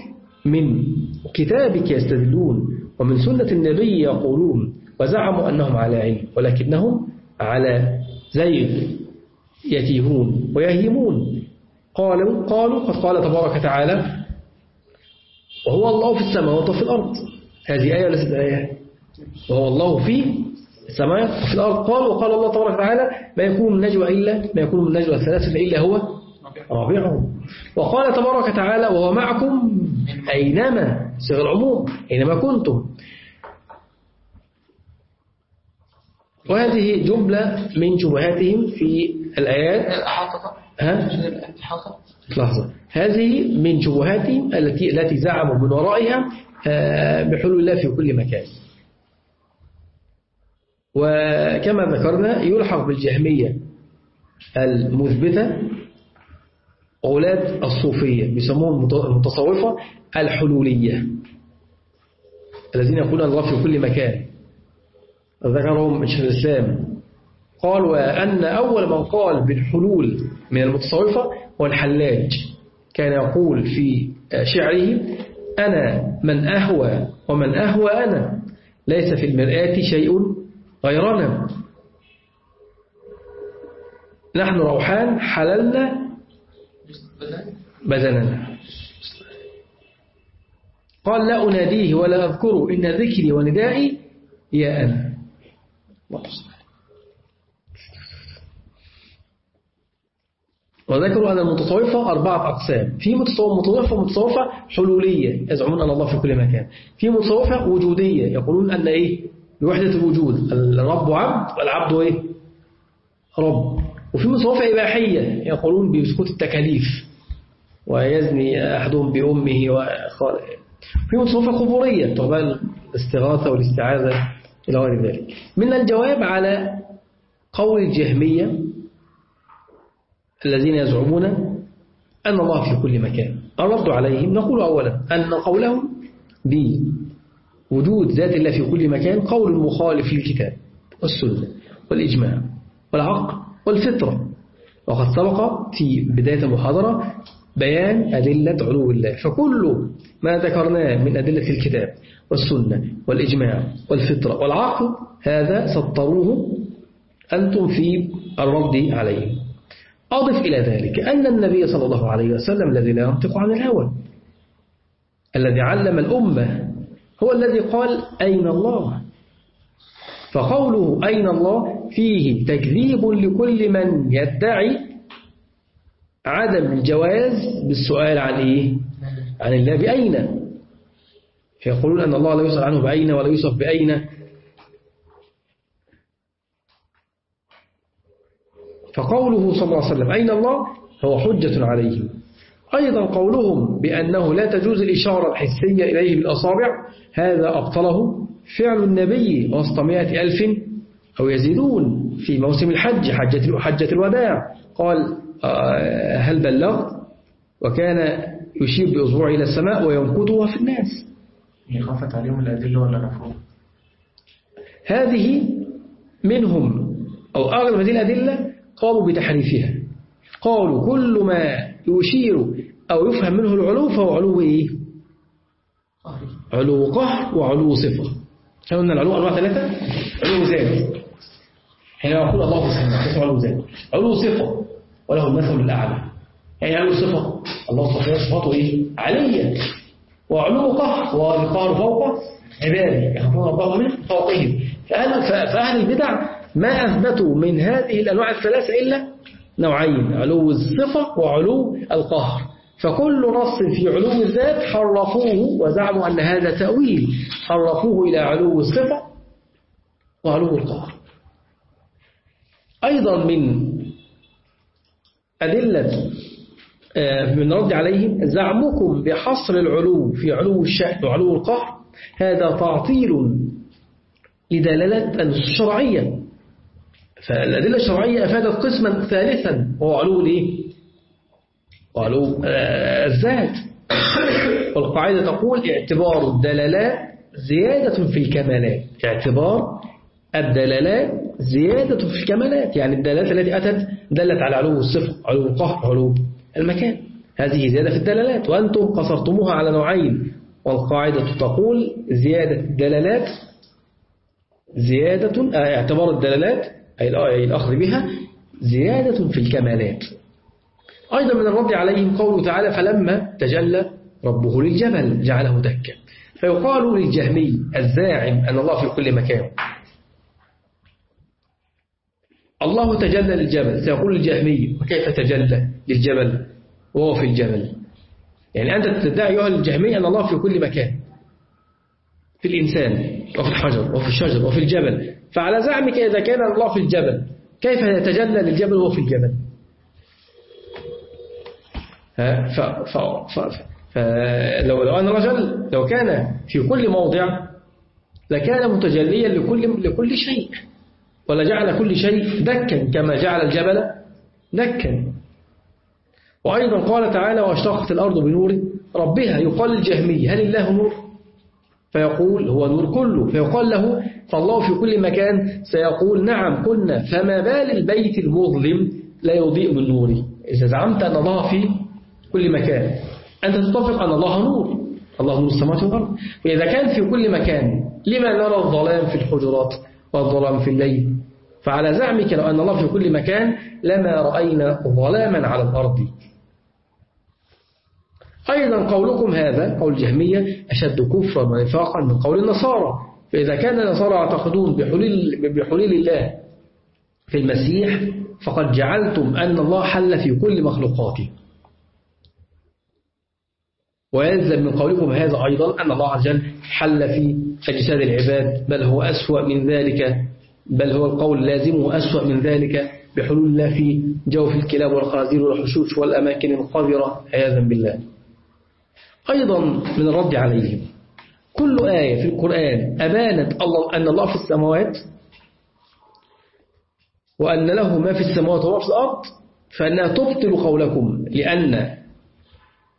من كتابك يستدلون ومن سنة النبي يقولون وزعموا أنهم على علم ولكنهم على زيغ يتيهون ويهيمون. قالوا قالوا قد قال تبارك وتعالى وهو الله في السماوات وفي الأرض. هذه آية وليست آية وهو الله في السماوات وفي الأرض. قال وقال الله تبارك وتعالى ما يكون من نجوى إلا ما يكون من نجوى ثلاثة إلا هو رابعهم. وقال تبارك وتعالى وهو معكم أينما صيغ العموم أينما كنتم. وهذه جملة من شبهاتهم في الآيات. ها؟ لحظة. هذه من شبهاتهم التي التي زعموا من ورائها بحلول الله في كل مكان. وكما ذكرنا يلحق بالجهمية المثبتة غلاة الصوفية بيسموهم المتصوفة الحلولية الذين يقولون الله في كل مكان. ذكرهم شيخ الإسلام. قال وأن أول من قال بالحلول من المتصوفة هو الحلاج. كان يقول في شعره أنا من أهوى ومن أهوى أنا. ليس في المرآة شيء غيرنا نحن روحان حللنا بدننا قال لا أناديه ولا أذكره إن ذكري وندائي يا أنا. وذكروا أن المتصوفة أربعة أقسام. في متصوفة متصوفة حلولية يزعمون أن الله في كل مكان. في متصوفة وجودية يقولون أن إيه؟ بوحدة الوجود الرب عبد والعبد إيه؟ رب. وفي متصوفة إباحية يقولون بسكوت التكاليف ويزني أحدهم بأمه وخاله في متصوفة قبورية تعمل الاستغاثة والاستعاذة إلى غير ذلك. من الجواب على قول الجهمية الذين يزعمون أن الله في كل مكان. الرد عليهم نقول أولا أن قولهم بوجود ذات الله في كل مكان قول مخالف للكتاب والسنة والإجماع والعقل والفطرة. وقد سبق في بداية المحاضرة بيان أدلة علو الله. فكل ما ذكرناه من أدلة الكتاب والسنة والإجماع والفطرة والعقل هذا سطروه أنتم في الرد عليه. أضف إلى ذلك أن النبي صلى الله عليه وسلم الذي لا ينطق عن الهوى الذي علم الأمة هو الذي قال أين الله؟ فقوله أين الله فيه تكذيب لكل من يدعي عدم الجواز بالسؤال عن إيه؟ عن الله بأين؟ فيقولون أن الله لا يسأل عنه بأين ولا يوصف بأين. فقوله صلى الله عليه وسلم أين الله؟ هو حجة عليهم. أيضا قولهم بأنه لا تجوز الإشارة الحسية إليه بالأصابع. هذا أبطله فعل النبي وسط مئة ألف أو يزيدون في موسم الحج حجة, حجة الوداع. قال آه، هل بلغت؟ وكان يشير بأصبعه إلى السماء وينكتها في الناس. هي خافت عليهم الأدلة ولا نفهم هذه منهم أو أغلب هذه الأدلة قاموا بتحريفها. قالوا كل ما يشير أو يفهم منه العلو فهو علو إيه؟ علو قهر وعلو صفة قلنا العلو أنواع ثلاثة علو ذات حين يقول الله اسمه علو ذات علو صفة وله المثل الأعلى. يعني علو صفة الله سبحانه صفاته إيه؟ عليا. وعلو قهر والقهر فوق عباده. يخافون الله من فوقهم. فأهل البدع ما أثبتوا من هذه الأنواع الثلاثة إلا نوعين علو الصفة وعلو القهر. فكل نص في علو الذات حرفوه وزعموا أن هذا تأويل. حرفوه إلى علو الصفة وعلو القهر. أيضا من أدلة آه، من رد عليهم زعمكم بحصر العلو في علو الشأن وعلو القهر. هذا تعطيل لدلالات الشرعية. فالأدلة الشرعية أفادت قسما ثالثا. وهو علو الإيه؟ وعلو آه، الذات والقاعدة تقول اعتبار الدلالات زيادة في الكمالات. اعتبار الدلالات زيادة في الكمالات. يعني الدلالات التي أتت دلت على علو الصفة علو القهر علو المكان. هذه زيادة في الدلالات وأنتم قصرتموها على نوعين. والقاعدة تقول زيادة الدلالات زيادة آه، اعتبار الدلالات أي الأخذ بها زيادة في الكمالات. أيضا من الرد عليهم قوله تعالى فلما تجلى ربه للجبل جعله دكا. فيقال للجهمي الزاعم أن الله في كل مكان. الله تجلى للجبل سيقول الجهمي وكيف تجلى للجبل وهو في الجبل يعني أنت تدعي أيها الجهمي أن الله في كل مكان. في الإنسان وفي الحجر وفي الشجر وفي الجبل. فعلى زعمك إذا كان الله في الجبل كيف يتجلى للجبل وهو في الجبل؟ ف ف ف فلو لو أن الرجل لو كان في كل موضع لكان متجليا لكل لكل شيء ولا جعل كل شيء دكا كما جعل الجبل دكا. وأيضا قال تعالى واشتقت الأرض بنور ربها. يقال الجهمي هل الله نور؟ فيقول هو نور كله. فيقال له فالله في كل مكان سيقول نعم قلنا فما بال البيت المظلم لا يضيء من نوري إذا زعمت أن الله في كل مكان أنت تتفق أن الله نور الله نور السماوات والأرض. وإذا كان في كل مكان لما نرى الظلام في الحجرات والظلام في الليل؟ فعلى زعمك لو أن الله في كل مكان لما رأينا ظلاما على الأرض. أيضا قولكم هذا قول الجهمية أشد كفرا ونفاقا من قول النصارى. فإذا كان النصارى يعتقدون بحلول, بحلول الله في المسيح فقد جعلتم أن الله حل في كل مخلوقاته. ويلزم من قولكم هذا أيضا أن الله عز وجل حل في أجساد العباد بل هو أسوأ من ذلك بل هو القول لازم وأسوأ من ذلك بحلول الله في جوف الكلاب والخنازير والحشوش والأماكن القذرة عياذا بالله. أيضا من الرد عليهم. كل آية في القرآن أبانت الله أن الله في السماوات وأن له ما في السماوات وما في الأرض فأنها تبطل قولكم لأن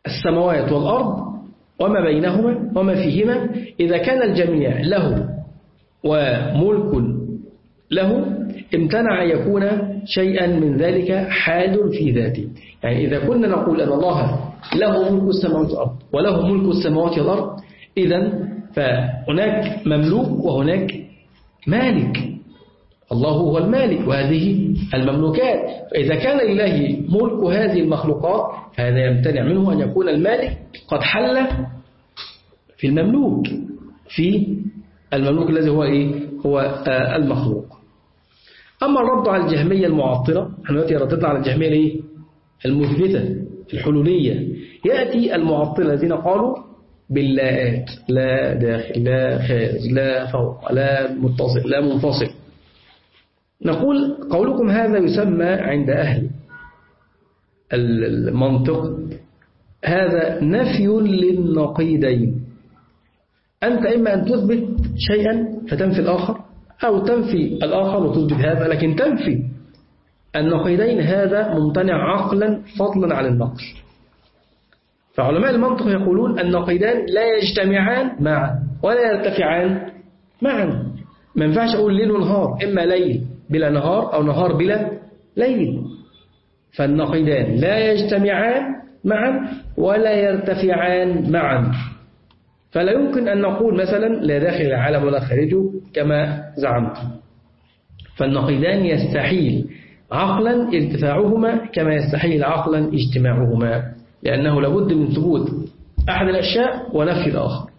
السماوات والأرض وما بينهما وما فيهما إذا كان الجميع له وملك له امتنع يكون شيئا من ذلك حال في ذاته. يعني إذا كنا نقول أن الله له ملك السماوات والأرض وله ملك السماوات والأرض إذا فهناك مملوك وهناك مالك. الله هو المالك وهذه المملوكات. فإذا كان لله ملك هذه المخلوقات فهذا يمتنع منه أن يكون المالك قد حل في المملوك في المملوك الذي هو إيه؟ هو آه المخلوق. أما الرد على الجهمية المعطلة إحنا دلوقتي رددنا على الجهمية الإيه؟ المثبتة الحلولية. يأتي المعطلة الذين قالوا باللاءات لا داخل لا خارج لا فوق لا متصل لا منفصل. نقول قولكم هذا يسمى عند أهل المنطق هذا نفي للنقيدين. أنت إما أن تثبت شيئا فتنفي الآخر أو تنفي الآخر وتثبت هذا لكن تنفي النقيدين هذا ممتنع عقلا فضلا عن النقل فعلماء المنطق يقولون النقيدان لا يجتمعان معا ولا يرتفعان معا. ما ينفعش أقول ليل ونهار إما ليل بلا نهار أو نهار بلا ليل. فالنقيدان لا يجتمعان معا ولا يرتفعان معا. فلا يمكن أن نقول مثلا لا داخل العالم ولا خارجه كما زعمت. فالنقيدان يستحيل عقلا ارتفاعهما كما يستحيل عقلا اجتماعهما. لأنه لابد من ثبوت أحد الأشياء ونفي الآخر.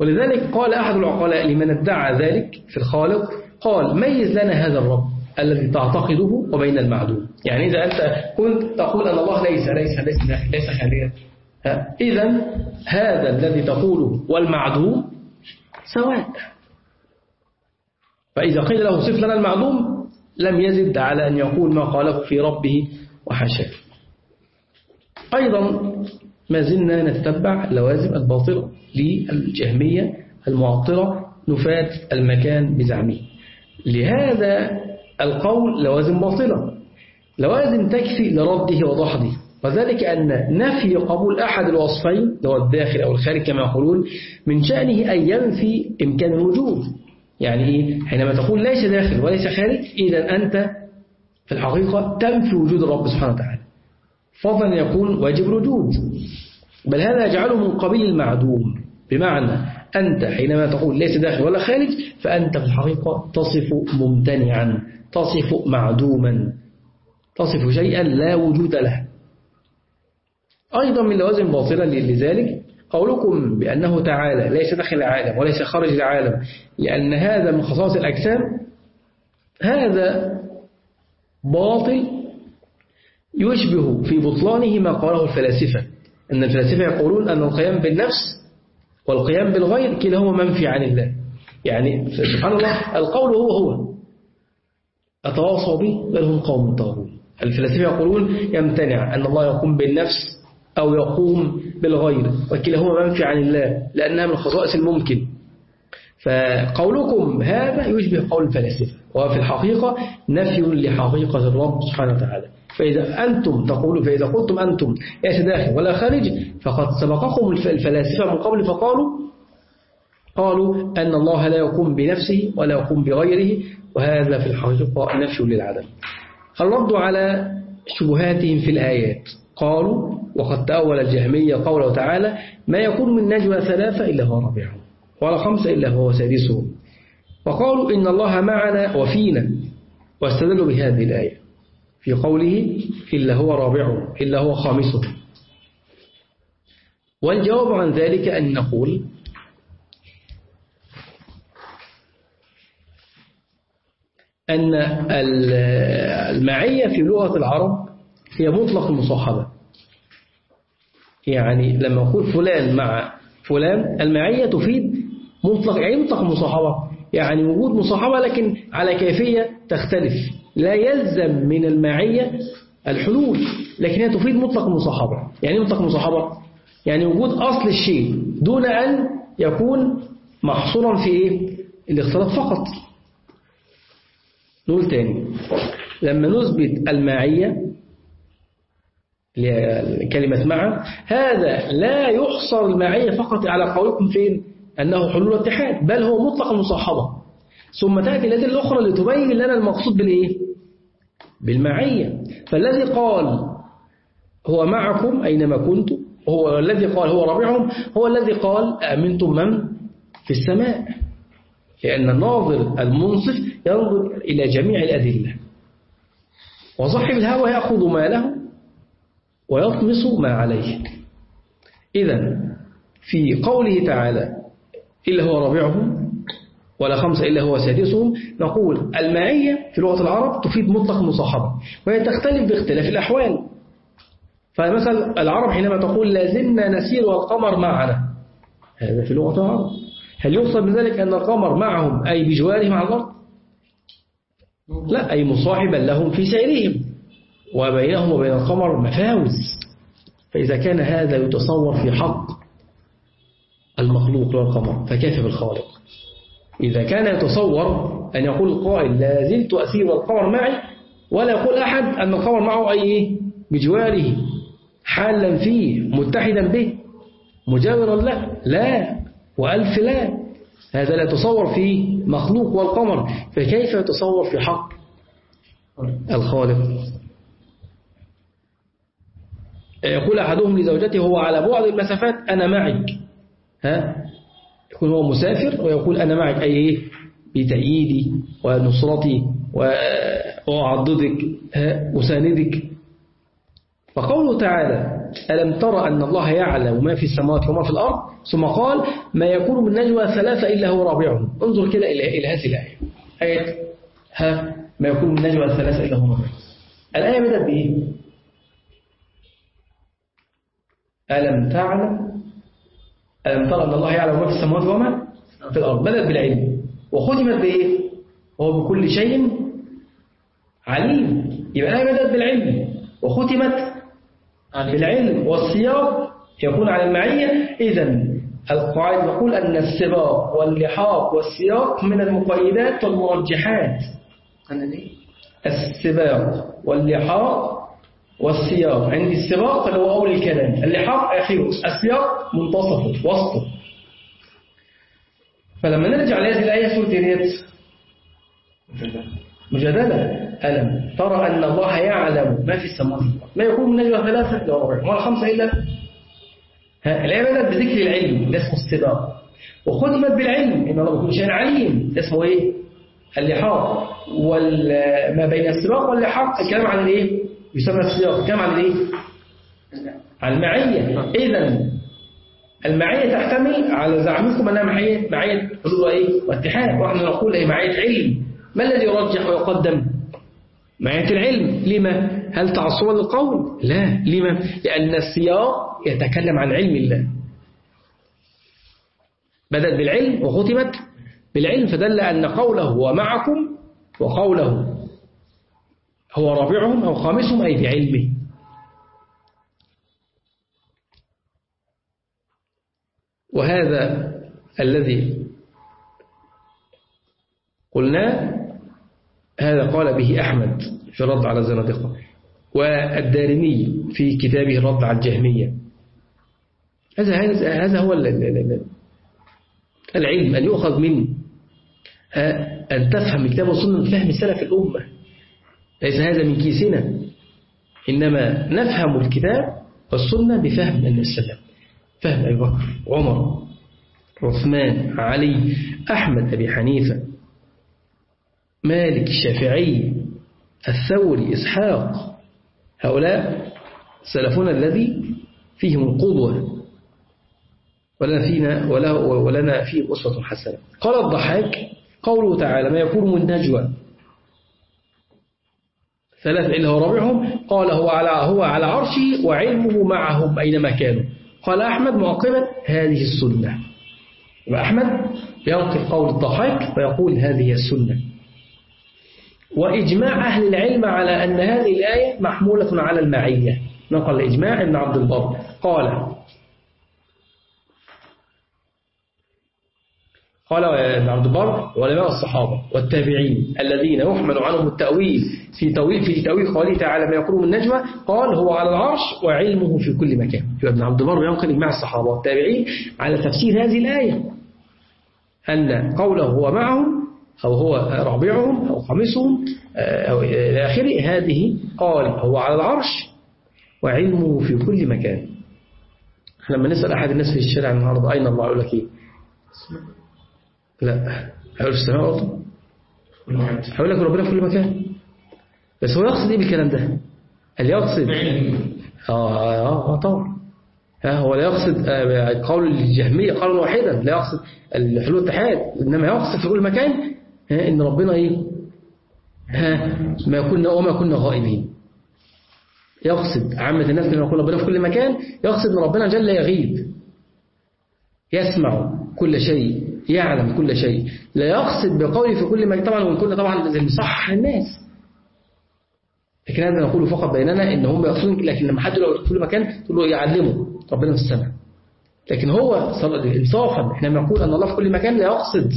ولذلك قال أحد العقلاء لمن ادعى ذلك في الخالق قال ميز لنا هذا الرب الذي تعتقده وبين المعدوم. يعني إذا أنت كنت تقول أن الله ليس ليس ليس ليس خاليا إذا هذا الذي تقوله والمعدوم سواء. فإذا قيل له صف لنا المعدوم لم يزد على أن يقول ما قاله في ربه وحشاه أيضا ما زلنا نتبع لوازم الباطلة للجهمية المعطرة نفاة المكان بزعمه. لهذا القول لوازم باطلة. لوازم تكفي لرده وضحده وذلك أن نفي قبول أحد الوصفين هو الداخل أو الخارج كما يقولون من شأنه أن ينفي إمكان الوجود. يعني إيه؟ حينما تقول ليس داخل وليس خارج إذا أنت في الحقيقة تنفي وجود الرب سبحانه وتعالى. فضلا يكون واجب الوجود. بل هذا يجعله من قبيل المعدوم. بمعنى أنت حينما تقول ليس داخل ولا خارج فأنت في الحقيقة تصف ممتنعا تصف معدوما تصف شيئا لا وجود له. أيضا من لوازم باطلة لذلك قولكم بأنه تعالى ليس داخل العالم وليس خارج العالم لأن هذا من خصائص الأجسام. هذا باطل يشبه في بطلانه ما قاله الفلاسفة. أن الفلاسفة يقولون أن القيام بالنفس والقيام بالغير كلاهما منفي عن الله. يعني سبحان الله القول هو هو. أتواصوا به؟ بل هم قوم طاغون. الفلاسفة يقولون يمتنع أن الله يقوم بالنفس أو يقوم بالغير وكلاهما منفي عن الله لأنها من خصائص الممكن. فقولكم هذا يشبه قول الفلاسفة. وفي الحقيقة نفي لحقيقة الرب سبحانه وتعالى. فإذا أنتم تقولوا فإذا قلتم أنتم ليس داخل ولا خارج فقد سبقكم الف- الفلاسفة من قبل فقالوا قالوا أن الله لا يقوم بنفسه ولا يقوم بغيره وهذا في الحقيقة نفي للعدم. الرد على شبهاتهم في الآيات قالوا وقد تأول الجهمية قوله تعالى ما يكون من نجوى ثلاثة إلا هو رابعهم ولا خمسة إلا هو سادسهم وقالوا إن الله معنا وفينا واستدلوا بهذه الآية في قوله إلا هو رابعهم إلا هو خامسهم والجواب عن ذلك أن نقول أن ال- المعية في لغة العرب هي مطلق المصاحبة. يعني لما أقول فلان مع فلان المعية تفيد مطلق يعني مطلق المصاحبة. يعني وجود مصاحبة لكن على كيفية تختلف. لا يلزم من المعية الحلول لكن هي تفيد مطلق المصاحبة. يعني إيه مطلق المصاحبة؟ يعني وجود أصل الشيء دون أن يكون محصورا في إيه؟ الاختلاط فقط. نقول تاني لما نثبت المعية كلمة مع هذا لا يحصر المعية فقط على قولكم فين؟ أنه حلول اتحاد بل هو مطلق المصاحبة. ثم تأتي الأدلة الأخرى لتبين لنا المقصود بالإيه؟ بالمعية. فالذي قال هو معكم أينما كنتم هو الذي قال هو رابعهم هو الذي قال أمنتم من في السماء. لأن الناظر المنصف ينظر إلى جميع الأدلة. وصاحب الهوى يأخذ ما له ويطمس ما عليه. إذا في قوله تعالى إلا هو رابعهم ولا خمسة إلا هو سادسهم. نقول المعية في لغة العرب تفيد مطلق المصاحبة وهي تختلف باختلاف الأحوال. فمثلا العرب حينما تقول لازلنا نسير والقمر معنا هذا في لغة العرب. هل يقصد بذلك أن القمر معهم أي بجوارهم على الأرض؟ لا أي مصاحبا لهم في سيرهم. وبينهم وبين القمر مفاوز. فإذا كان هذا يتصور في حق المخلوق والقمر فكيف بالخالق؟ إذا كان يتصور أن يقول القائل لا زلت أسير والقمر معي ولا يقول أحد أن القمر معه أي؟ بجواره حالا فيه متحدا به مجاورا له لا وألف لا. هذا لا يتصور في مخلوق والقمر فكيف يتصور في حق الخالق؟ يقول أحدهم لزوجته هو على بعد المسافات أنا معك. ها؟ يكون هو مسافر ويقول أنا معك أي إيه؟ بتأييدي ونصرتي وأعضدك أساندك. فقوله تعالى ألم ترى أن الله يعلم ما في السماوات وما في الأرض؟ ثم قال ما يكون من نجوى ثلاثة إلا هو رابعهم. انظر كده إلى هذه الآية. آية ها ما يكون من نجوى ثلاثة إلا هو رابعهم. الآية بدأت بإيه؟ ألم تعلم ألم ترى أن الله يعلم ما في السماوات وما في الأرض؟ بدأت بالعلم. وختمت بإيه؟ هو بكل شيء عليم. يبقى الآية بدأت بالعلم. وختمت بالعلم. والسياق يكون على المعية. إذا القواعد يقول أن السباق واللحاق والسياق من المقيدات والمرجحات. السباق واللحاق والسياق. عندي السباق فهو أول الكلام. اللحاق آخره السياق منتصفه وسطه. فلما نرجع لهذه الآية سورة ريت مجادلة. ألم ترى أن الله يعلم ما في السماوات ما يكون من نجوى ثلاثة إلا ربع. ولا خمسة إلا. الآية بدأت بذكر العلم. ده اسمه السباق. وختمت بالعلم. إن الله بكل شيء عليم. ده اسمه إيه؟ اللحاق وما بين السباق واللحاق الكلام عن الإيه يسمى السياق الكلام عن الإيه؟ عن المعية إذا المعية تحتمل على زعمكم أنها معية معية حلول إيه واتحاد. ونحن نقول هي معية علم. ما الذي يرجح ويقدم؟ معية العلم. لما؟ هل تعصبا للقول لا. لما؟ لأن السياق يتكلم عن علم الله. بدأت بالعلم وختمت بالعلم فدل أن قوله هو معكم وقوله هو رابعهم أو خامسهم أي بعلمه وهذا الذي قلنا هذا قال به أحمد في الرد على الزنادقة والدارمي في كتابه الرد على الجهمية. هذا هذا هو ال- ال- ال- العلم أن يؤخذ من أن تفهم الكتاب والسنة بفهم سلف الأمة. ليس هذا من كيسنا إنما نفهم الكتاب والسنة بفهم النبي صلى الله عليه وسلم. فهم أبي بكر عمر عثمان علي أحمد أبي حنيفة مالك الشافعي الثوري إسحاق. هؤلاء سلفنا الذي فيهم القدوة. ولنا فينا ولا ولنا فيه أسوة حسنة. قال الضحاك قوله تعالى ما يكون من نجوى ثلاث إلا هو رابعهم. قال هو على هو على عرشه وعلمه معهم أينما كانوا. قال أحمد معقبا هذه السنة. يبقى أحمد ينقل قول الضحاك ويقول هذه السنة. وإجماع أهل العلم على أن هذه الآية محمولة على المعية. نقل إجماع ابن عبد البر. قال قال ابن عبد البر علماء الصحابة والتابعين الذين يحمل عنهم التأويل في تأويل في تأويل قوله تعالى ما يقول من النجوى قال هو على العرش وعلمه في كل مكان. ابن عبد البر ينقل إجماع الصحابة والتابعين على تفسير هذه الآية. أن قوله هو معهم أو هو رابعهم أو خامسهم أو إلى آخره هذه قال هو على العرش وعلمه في كل مكان. لما نسأل أحد الناس في الشارع النهاردة أين الله؟ يقول لك إيه؟ لا. في السماء هيقول لك ربنا في كل مكان. بس هو يقصد إيه بالكلام ده؟ اللي يقصد. آه آه, آه طبعا. ها هو لا يقصد آه قول الجهمية قولا واحدا. لا يقصد الحلول الاتحاد إنما يقصد في كل مكان ها إن ربنا إيه؟ ها ما كنا وما كنا غائبين. يقصد عامة الناس لما يقول ربنا في كل مكان يقصد إن ربنا جل يغيب. يسمع كل شيء. يعلم كل شيء. لا يقصد بقوله في كل مكان طبعا كنا طبعا زي صح الناس. لكن هذا نقول فقط بيننا إن هم يقصدون لكن لما حد لو في كل مكان تقول له يعلمه ربنا في السماء. لكن هو انصافا إحنا نقول أن الله في كل مكان لا يقصد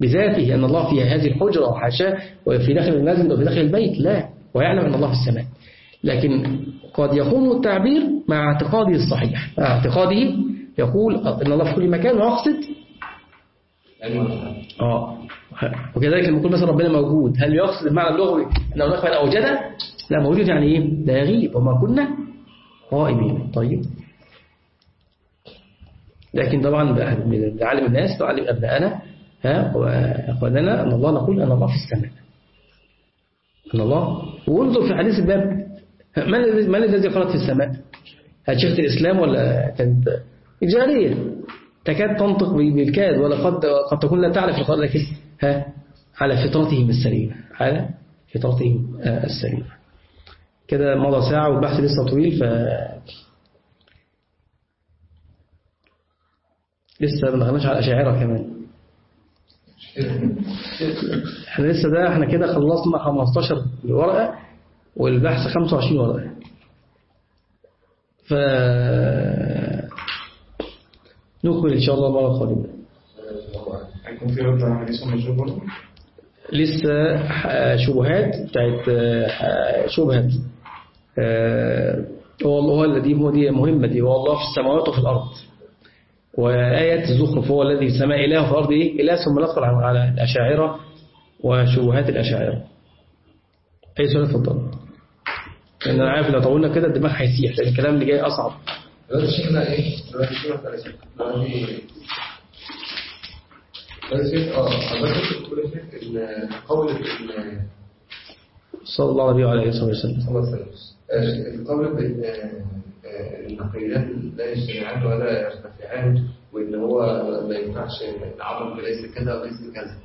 بذاته أن الله في هذه الحجرة وحاشاة وفي داخل المسجد وفي داخل البيت لا ويعلم أن الله في السماء. لكن قد يكون التعبير مع اعتقاده الصحيح مع اعتقاده يقول أن الله في كل مكان ويقصد آه. وكذلك لما يقول مثلا ربنا موجود هل يقصد المعنى اللغوي أن هناك من اوجده لا موجود يعني إيه؟ لا يغيب وما كنا غائبين. طيب. لكن طبعا نعلم الناس نعلم ابنائنا ها وأخواننا أن الله نقول أن الله في السماء. أن الله. وانظر في حديث الباب. من الذي قالت في السماء؟ هل شيخة الإسلام ولا كانت جارية. تكاد تنطق بالكاد ولقد قد تكون لا تعرف القرآن لكن ها على فطرتهم السليمة على فطرتهم السليمة. كده مضى ساعة والبحث لسه طويل ف لسه ما دخلناش على الأشاعرة كمان. إحنا لسه ده إحنا كده خلصنا 15 ورقة والبحث 25 ورقة. ف نكمل إن شاء الله المرة القادمة هيكون في رد على حديث برضه؟ لسه شبهات. بتاعت شبهة هو الله الذي هو دي مهمة دي. هو الله في السماوات وفي الأرض. وآية الزخرف هو الذي في السماء إله وفي الأرض. إيه إله ثم ندخل على الأشاعرة وشبهات الأشاعرة. أي سؤال اتفضل لأن أنا عارف لو طولنا كده الدماغ هيسيح لأن الكلام اللي جاي أصعب. دلوقتي شيخنا إيه؟ دلوقتي شيخنا ثلاثة دلوقتي دلوقتي شيخ آه حضرتك بتقول إن قول ال صلى الله عليه وعلى آله وسلم. صلى الله عليه وسلم. آه، القول بان آه، النقيضان لا يجتمعان ولا يرتفعان وإن هو ما ينفعش العمل ليس كذا وليس كذا.